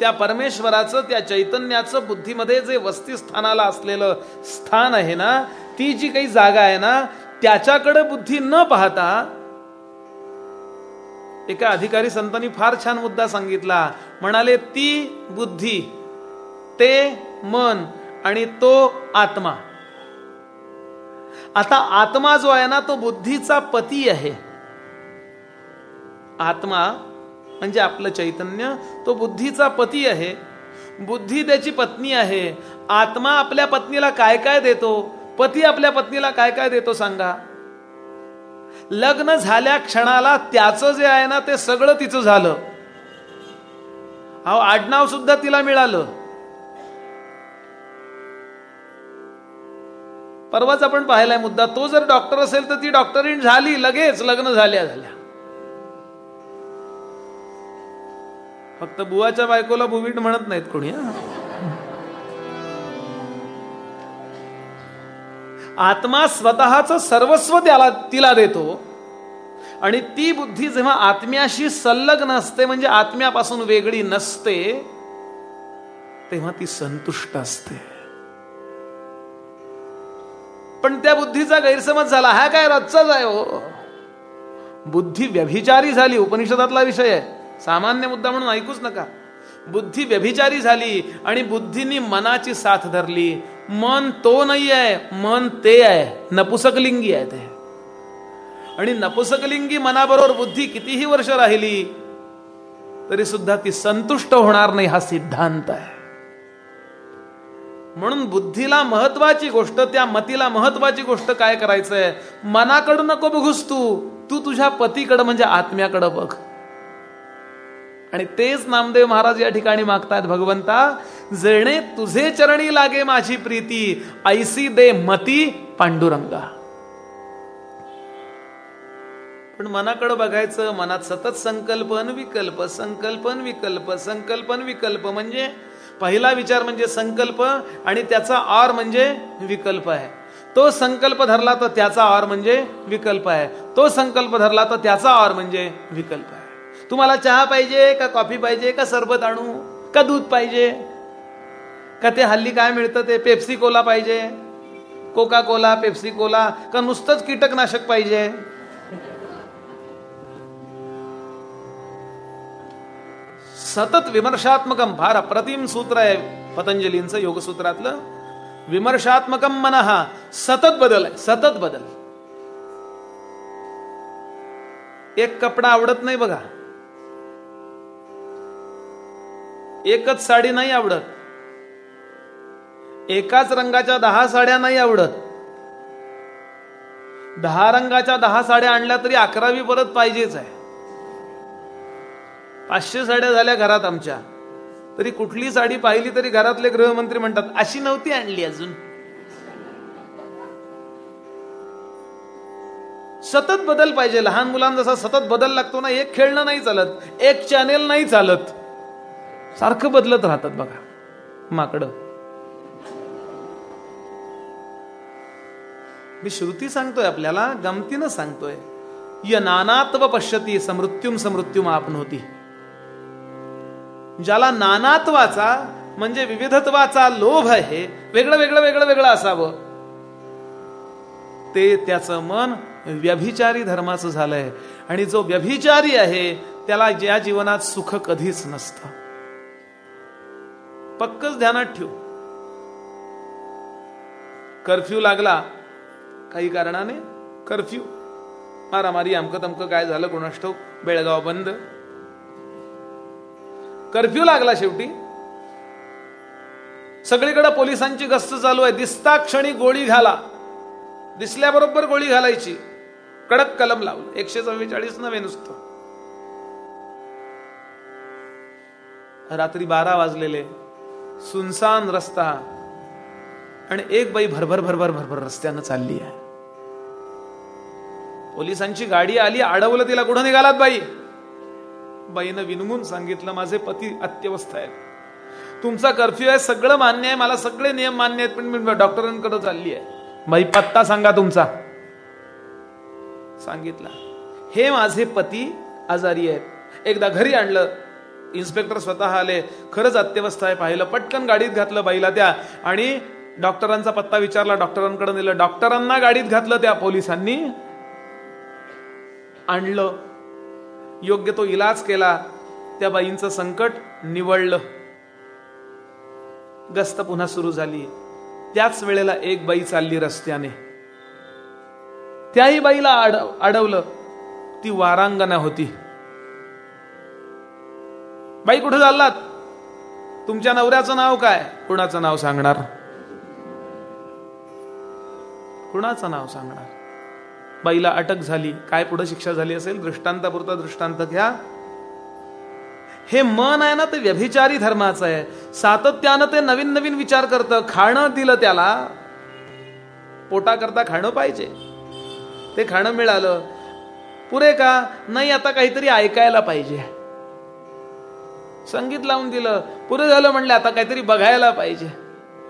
Speaker 1: त्या परमेश्वराचं त्या चैतन्याचं बुद्धीमध्ये जे वस्तीस्थानाला असलेलं स्थान आहे ना ती जी काही जागा आहे ना त्याच्याकडे बुद्धी न पाहता एका अधिकारी संतांनी फार छान मुद्दा सांगितला. म्हणाले ती बुद्धी ते मन आणि तो आत्मा. आता आत्मा जो आहे ना तो बुद्धीचा पती आहे. आत्मा म्हणजे आपलं चैतन्य तो बुद्धीचा पती आहे. बुद्धी त्याची पत्नी आहे. आत्मा आपल्या पत्नीला काय काय देतो? पती आपल्या पत्नीला काय काय देतो सांगा? लग्न झाल्या क्षणाला त्याचं जे आहे ना ते सगळं तिचं झालं. अहो आडनाव सुद्धा तिला मिळालं. परवाच आपण पाहिलाय मुद्दा तो जर डॉक्टर असेल तर ती डॉक्टरीण झाली लगेच लग्न झाल्या झाल्या. फक्त बुवाच्या बायकोला बुवीट म्हणत नाहीत कोणी आत्मा स्वतःच सर्वस्व त्याला तिला देतो. आणि ती बुद्धी जेव्हा आत्म्याशी संलग्न असते म्हणजे आत्म्यापासून वेगळी नसते तेव्हा ती संतुष्ट असते. पण त्या बुद्धीचा गैरसमज झाला. हा काय रोजचाच आहे हो. बुद्धी व्यभिचारी झाली उपनिषदातला विषय आहे. सामान्य मुद्दा म्हणून ऐकूच नका. बुद्धी व्यभिचारी झाली आणि बुद्धीनी मनाची साथ धरली. मन तो नाही आहे मन ते आहे. नपुसकलिंगी आहे ते. आणि नपुसकलिंगी मनाबरोबर बुद्धी कितीही वर्ष राहिली तरी सुद्धा ती संतुष्ट होणार नाही हा सिद्धांत आहे. म्हणून बुद्धीला महत्वाची गोष्ट त्या मतीला महत्वाची गोष्ट काय करायचंय? मनाकडं नको बघूस तू. तू तुझ्या पतीकडं म्हणजे आत्म्याकडं बघ. आणि तेच नामदेव महाराज या ठिकाणी मागतात भगवंता जेणे तुझे चरणी लागे माझी प्रीती ऐसी दे मती पांडुरंगा. पण मनाकडे बघायचं मनात सतत संकल्पन विकल्प संकल्पन विकल्प संकल्पन विकल्प म्हणजे पहिला विचार म्हणजे संकल्प आणि त्याचा आर म्हणजे विकल्प आहे. तो संकल्प धरला तर त्याचा आर म्हणजे विकल्प आहे. तो संकल्प धरला तर त्याचा आर म्हणजे विकल्प आहे. तुम्हाला चहा पाहिजे का कॉफी पाहिजे का सरबत आणू का दूध पाहिजे? का ते हल्ली काय मिळतं? ते पेप्सी कोला पाहिजे कोका कोला पेप्सी कोला का नुसतंच कीटकनाशक पाहिजे? सतत विमर्शात्मकम फार अप्रतिम सूत्र आहे पतंजलींचं योगसूत्रातलं. विमर्शात्मकम मन हा सतत बदल आहे सतत बदल. एक कपडा आवडत नाही बघा. एकच साडी नाही आवडत. एकाच रंगाच्या दहा साड्या नाही आवडत. दहा रंगाच्या दहा साड्या आणल्या तरी अकरावी परत पाहिजेच आहे. पाचशे साड्या झाल्या घरात आमच्या. तरी कुठली साडी पाहिली तरी घरातले गृहमंत्री म्हणतात अशी नव्हती आणली अजून. सतत बदल पाहिजे. लहान मुलांना जसा सतत बदल लागतो ना एक खेळणं नाही चालत एक चॅनेल नाही चालत. सारखं बदलत राहतात बघा. माकड. मी श्रुती सांगतोय आपल्याला गमतीनं सांगतोय. य नानात्व पश्यती समृत्युम समृत्युम होती ज्याला नानात्वाचा म्हणजे विविधत्वाचा लोभ आहे वेगळं वेगळं वेगळं वेगळं असावं. ते त्याचं मन व्यभिचारी धर्माचं झालंय. आणि जो व्यभिचारी आहे त्याला या जीवनात सुख कधीच नसतं. पक्कच ध्यानात ठेवू. कर्फ्यू लागला काही कारणाने कर्फ्यू. मारामारी अमकं तमकं काय झालं कोणाष्ट बेळगाव बंद. कर्फ्यू लागला शेवटी. सगळीकडे पोलिसांची गस्त चालू आहे. दिसता क्षणी गोळी घाला. दिसल्याबरोबर गोळी घालायची. कडक कलम लावलं एकशे चव्वेचाळीस नव्हे नुसतं. रात्री बारा वाजलेले. सुनसान रस्ता. आणि एक बाई भरभर भरभर भरभर रस्त्यानं चालली आहे. पोलिसांची गाडी आली अडवलं तिला कुठं निघालात बाई? बाईनं विनमून सांगितलं माझे पती अत्यवस्थ आहेत. तुमचा कर्फ्यू आहे सगळं मान्य आहे मला सगळे नियम मान्य आहेत पण मी डॉक्टरांकडे चालली आहे. बाई पत्ता सांगा तुमचा. सांगितला. हे माझे पती आजारी आहेत. एकदा घरी आणलं इन्स्पेक्टर स्वतः आले. खरंच अत्यवस्था आहे. पाहिलं पटकन गाडीत घातलं बाईला त्या. आणि डॉक्टरांचा पत्ता विचारला डॉक्टरांकडे नेलं. डॉक्टरांना गाडीत घातलं त्या पोलिसांनी. आणलं. योग्य तो इलाज केला. त्या बाईंचं संकट निवडलं गस्त पुन्हा सुरू झाली. त्याच वेळेला एक बाई चालली रस्त्याने. त्याही बाईला अडवलं. ती वारांगना होती. बाई कुठे चाललात? तुमच्या नवऱ्याचं नाव काय? कुणाचं नाव सांगणार? कुणाचं नाव सांगणार? बाईला अटक झाली. काय पुढे शिक्षा झाली असेल? दृष्टांतापुरता दृष्टांत घ्या. हे मन आहे ना ते व्यभिचारी धर्माचं आहे. सातत्यानं ते नवीन नवीन विचार करतं. खाणं दिलं त्याला. पोटा करता खाणं पाहिजे. ते खाणं मिळालं. पुरे का? नाही आता काहीतरी ऐकायला पाहिजे. संगीत लावून दिलं. पुरं झालं म्हणलं आता काहीतरी बघायला पाहिजे.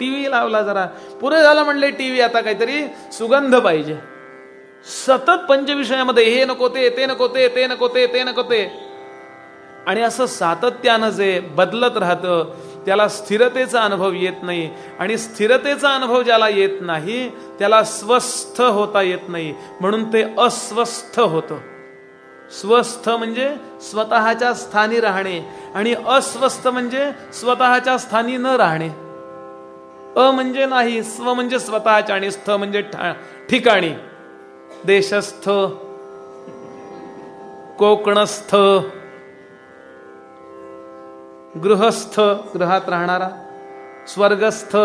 Speaker 1: टीव्ही लावला जरा. पुरं झालं म्हणले टीव्ही आता काहीतरी सुगंध पाहिजे. सतत पंचविषयामध्ये हे नको ते ते नको ते ते नको ते ते नको ते. आणि असं सातत्यानं जे बदलत राहतं त्याला स्थिरतेचा अनुभव येत नाही. आणि स्थिरतेचा अनुभव ज्याला येत नाही त्याला स्वस्थ होता येत नाही. म्हणून ते अस्वस्थ होतं. स्वस्थ म्हणजे स्वतःच्या स्थानी राहणे आणि अस्वस्थ म्हणजे स्वतःच्या स्थानी न राहणे. अ म्हणजे नाही स्व म्हणजे स्वतःच्या आणि स्थ म्हणजे ठिकाणी. देशस्थ कोकणस्थ गृहस्थ गृहात राहणारा स्वर्गस्थ.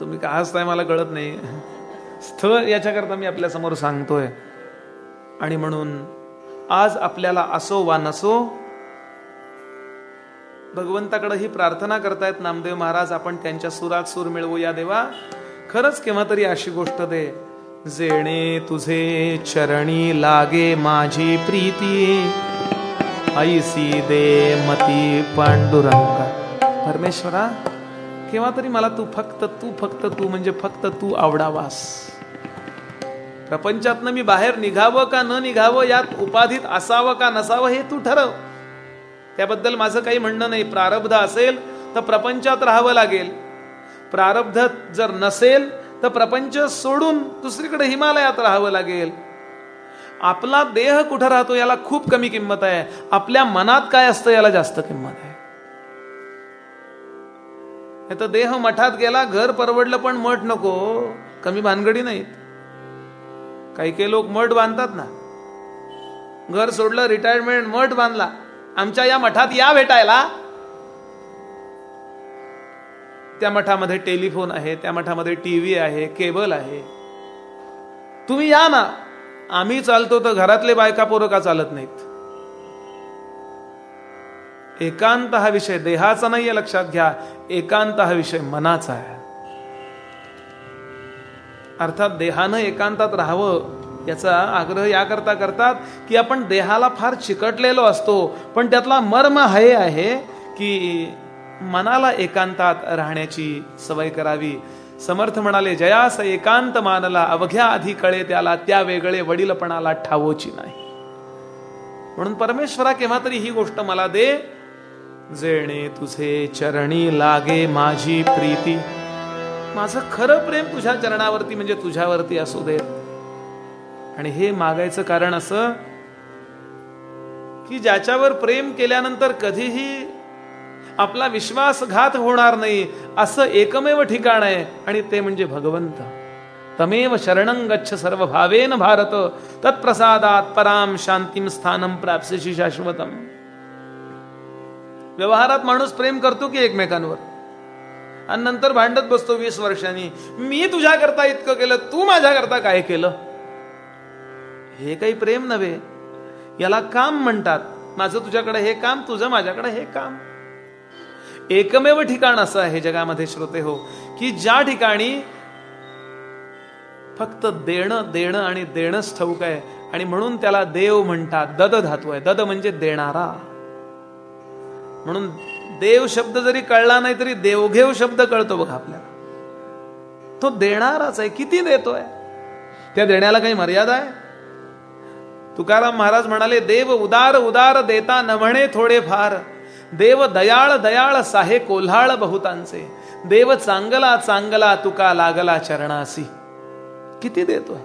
Speaker 1: तुम्ही का हसताय मला कळत नाही? स्थ याच्याकरता मी आपल्यासमोर सांगतोय. आणि म्हणून आज आपल्याला असो वा नसो भगवंताकडे ही प्रार्थना करतायत नामदेव महाराज आपण त्यांच्या सुरात सूर मिळवूया देवा. खरंच केव्हा तरी अशी गोष्ट दे जेणे तुझे चरणी लागे माझी प्रीती ऐसी दे मती पांडुरंगा. परमेश्वरा केव्हा तरी मला तू फक्त तू फक्त तू म्हणजे फक्त तू आवडावास. प्रपंचातनं मी बाहेर निघावं का न निघावं यात उपाधीत असावं का नसावं हे तू ठरव. त्याबद्दल माझं काही म्हणणं नाही. प्रारब्ध असेल तर प्रपंचात राहावं लागेल. प्रारब्ध जर नसेल तर प्रपंच सोडून दुसरीकडे हिमालयात राहावं लागेल. आपला देह कुठं राहतो याला खूप कमी किंमत आहे. आपल्या मनात काय असतं याला जास्त किंमत आहे. तर देह मठात गेला घर परवडलं पण मठ नको. कमी भानगडी नाहीत. काही काही लोक मठ बांधतात ना. घर सोडलं रिटायरमेंट मठ बांधला. आमच्या या मठात या भेटायला. त्या मठामध्ये टेलिफोन आहे त्या मठामध्ये टीव्ही आहे केबल आहे. तुम्ही या ना. आम्ही चालतो तर घरातले बायका पोरं का चालत नाहीत? एकांत हा विषय देहाचा नाहीये लक्षात घ्या. एकांत हा विषय मनाचा आहे. अर्थात देहानं एकांतात राहावं याचा आग्रह याकरता करतात की आपण देहाला फार चिकटलेलो असतो. पण त्यातला मर्म हे आहे की मनाला एकांतात राहण्याची सवय करावी. समर्थ म्हणाले जयास एकांत मानला अवघ्या आधी कळे त्याला त्या वेगळे वडीलपणाला ठावोची नाही. म्हणून परमेश्वरा केव्हा तरी ही गोष्ट मला दे. जेणे तुझे चरणी लागे माझी प्रीती माझं खरं प्रेम तुझ्या चरणावरती म्हणजे तुझ्यावरती असू दे आणि हे मागायचं कारण असं की ज्याच्यावर प्रेम केल्यानंतर कधीही आपला विश्वासघात होणार नाही असं एकमेव ठिकाण आहे. आणि ते म्हणजे भगवंत. तमेव शरण गच्छ सर्व भावेन भारत. तत्प्रसादात पराम शांतीम स्थानम प्राप्सिशी शाश्वतम. व्यवहारात माणूस प्रेम करतो की एकमेकांवर? आणि नंतर भांडत बसतो वीस वर्षांनी. मी तुझ्या करता इतकं केलं तू माझ्या करता काय केलं? हे काही प्रेम नव्हे. याला काम म्हणतात. माझं तुझ्याकडे हे काम तुझं माझ्याकडे हे काम. एकमेव ठिकाण असं आहे जगामध्ये श्रोते हो की ज्या ठिकाणी फक्त देणं देणं आणि देणंच ठाऊक आहे. आणि म्हणून त्याला देव म्हणतात दद धातू आहे. दद म्हणजे देणारा. म्हणून देव शब्द जरी कळला नाही तरी देवघेव शब्द कळतो बघा आपल्याला. तो देणाराच आहे. किती देतोय? त्या देण्याला काही मर्यादा आहे? तुकाराम महाराज म्हणाले देव उदार उदार देता न म्हणे थोडे फार देव दयाळ दयाळ साहे कोल्हाळ बहुतांचे. देव चांगला चांगला तुका लागला चरणासी. किती देतोय?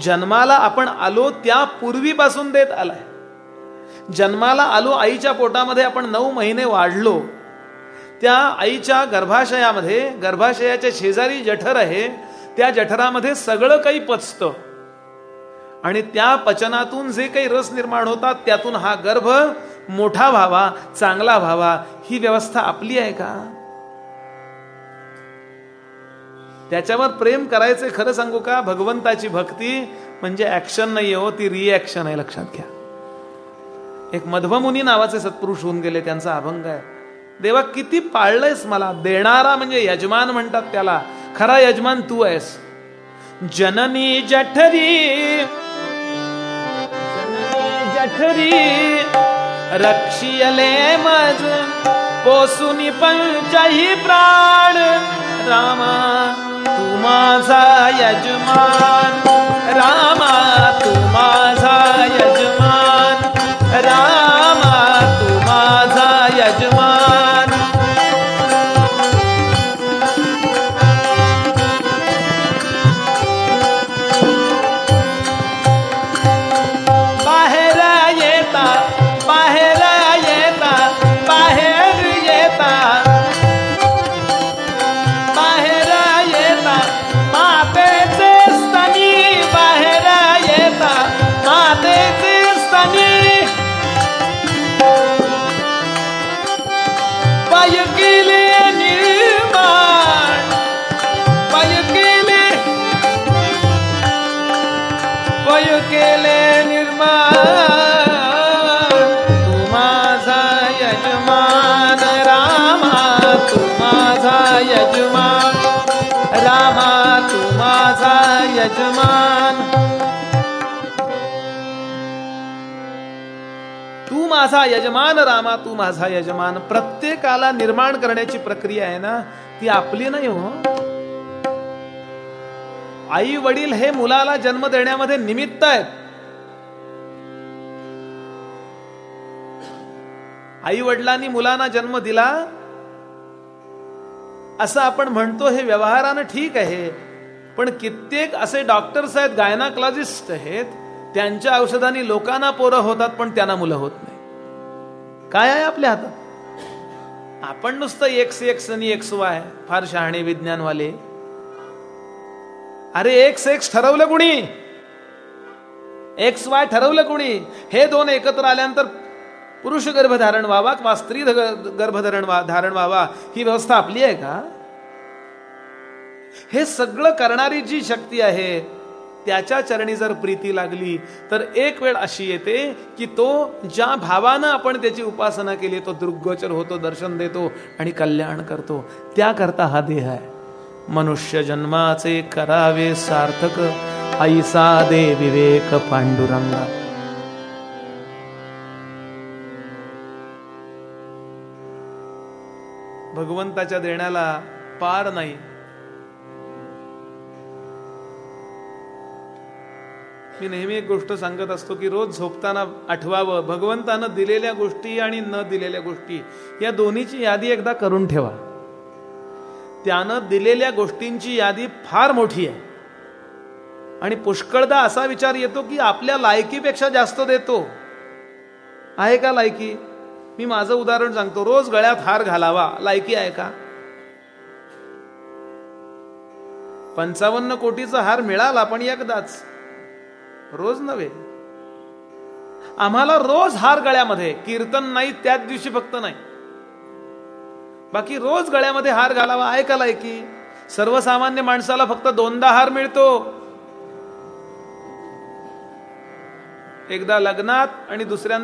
Speaker 1: जन्माला आपण आलो त्या पूर्वीपासून देत आलाय. जन्माला आलो आईच्या पोटामध्ये आपण नऊ महिने वाढलो. त्या आईच्या गर्भाशयामध्ये गर्भाशयाच्या शेजारी जठर आहे त्या जठरामध्ये सगळं काही पचतं. आणि त्या पचनातून जे काही रस निर्माण होतात त्यातून हा गर्भ मोठा व्हावा चांगला व्हावा ही व्यवस्था आपली आहे का? त्याच्यावर प्रेम करायचे खरं सांगू का? भगवंताची भक्ती म्हणजे ऍक्शन नाही हो ती रिॲक्शन आहे लक्षात घ्या. एक मध्वमुनी नावाचे सत्पुरुष होऊन गेले त्यांचा अभंग आहे. देवा किती पाळलंयस मला. देणारा म्हणजे यजमान म्हणतात त्याला. खरा यजमान तू आहेस. जननी जठरी जठरी रक्षियले मज पोसुनी पंचही प्राण. रामा तू माझा यजमान. रामा तू माझा यजमान. तू माझा यजमान रामा तू माझा यजमान. प्रत्येकाला निर्माण करण्याची प्रक्रिया आहे ना ती आपली नाही हो. आई वडील हे मुलाला जन्म देण्यामध्ये निमित्त आहेत. आई वडिलांनी मुलांना जन्म दिला असं आपण म्हणतो हे व्यवहारानं ठीक आहे. पण कित्येक असे डॉक्टर्स आहेत गायनाकॉलॉजिस्ट आहेत त्यांच्या औषधांनी लोकांना पोरं होतात पण त्यांना मुलं होत नाही. काय आहे आपल्या हातात? आपण नुसतं एक्स एक्स आणि एक्स वाय फार शहाणे विज्ञानवाले. अरे एक्स एक्स ठरवलं कुणी? एक्स वाय ठरवलं कुणी? हे दोन एकत्र आल्यानंतर पुरुष गर्भधारण व्हावा किंवा स्त्री गर्भधारण धारण व्हावा ही व्यवस्था आपली आहे का? हे सगळं करणारी जी शक्ती आहे त्याच्या चरणी जर प्रीती लागली तर एक वेळ अशी येते की तो ज्या भावानं आपण त्याची उपासना केली तो दृग्गोचर होतो दर्शन देतो आणि कल्याण करतो. त्याकरता हा देह आहे. मनुष्य जन्माचे करावे सार्थक ऐसा दे विवेक पांडुरंगा. भगवंताच्या देण्याला पार नाही. मी नेहमी एक गोष्ट सांगत असतो की रोज झोपताना आठवावं भगवंतानं दिलेल्या गोष्टी आणि न दिलेल्या गोष्टी या दोन्हीची यादी एकदा करून ठेवा. त्यानं दिलेल्या गोष्टींची यादी फार मोठी आहे. आणि पुष्कळदा असा विचार येतो की आपल्या लायकीपेक्षा जास्त देतो. आहे का लायकी? मी माझं उदाहरण सांगतो. रोज गळ्यात हार घालावा. लायकी आहे का? पंचावन्न कोटीचा हार मिळाला पण एकदाच रोज नव्हे. आम्हाला रोज हार गळ्यामध्ये कीर्तन नाही त्याच दिवशी फक्त नाही. बाकी रोज गळ्यामध्ये हार घालावा आहे की सर्वसामान्य माणसाला फक्त दोनदा हार मिळतो. एकदा लग्नात आणि दुसऱ्यांदा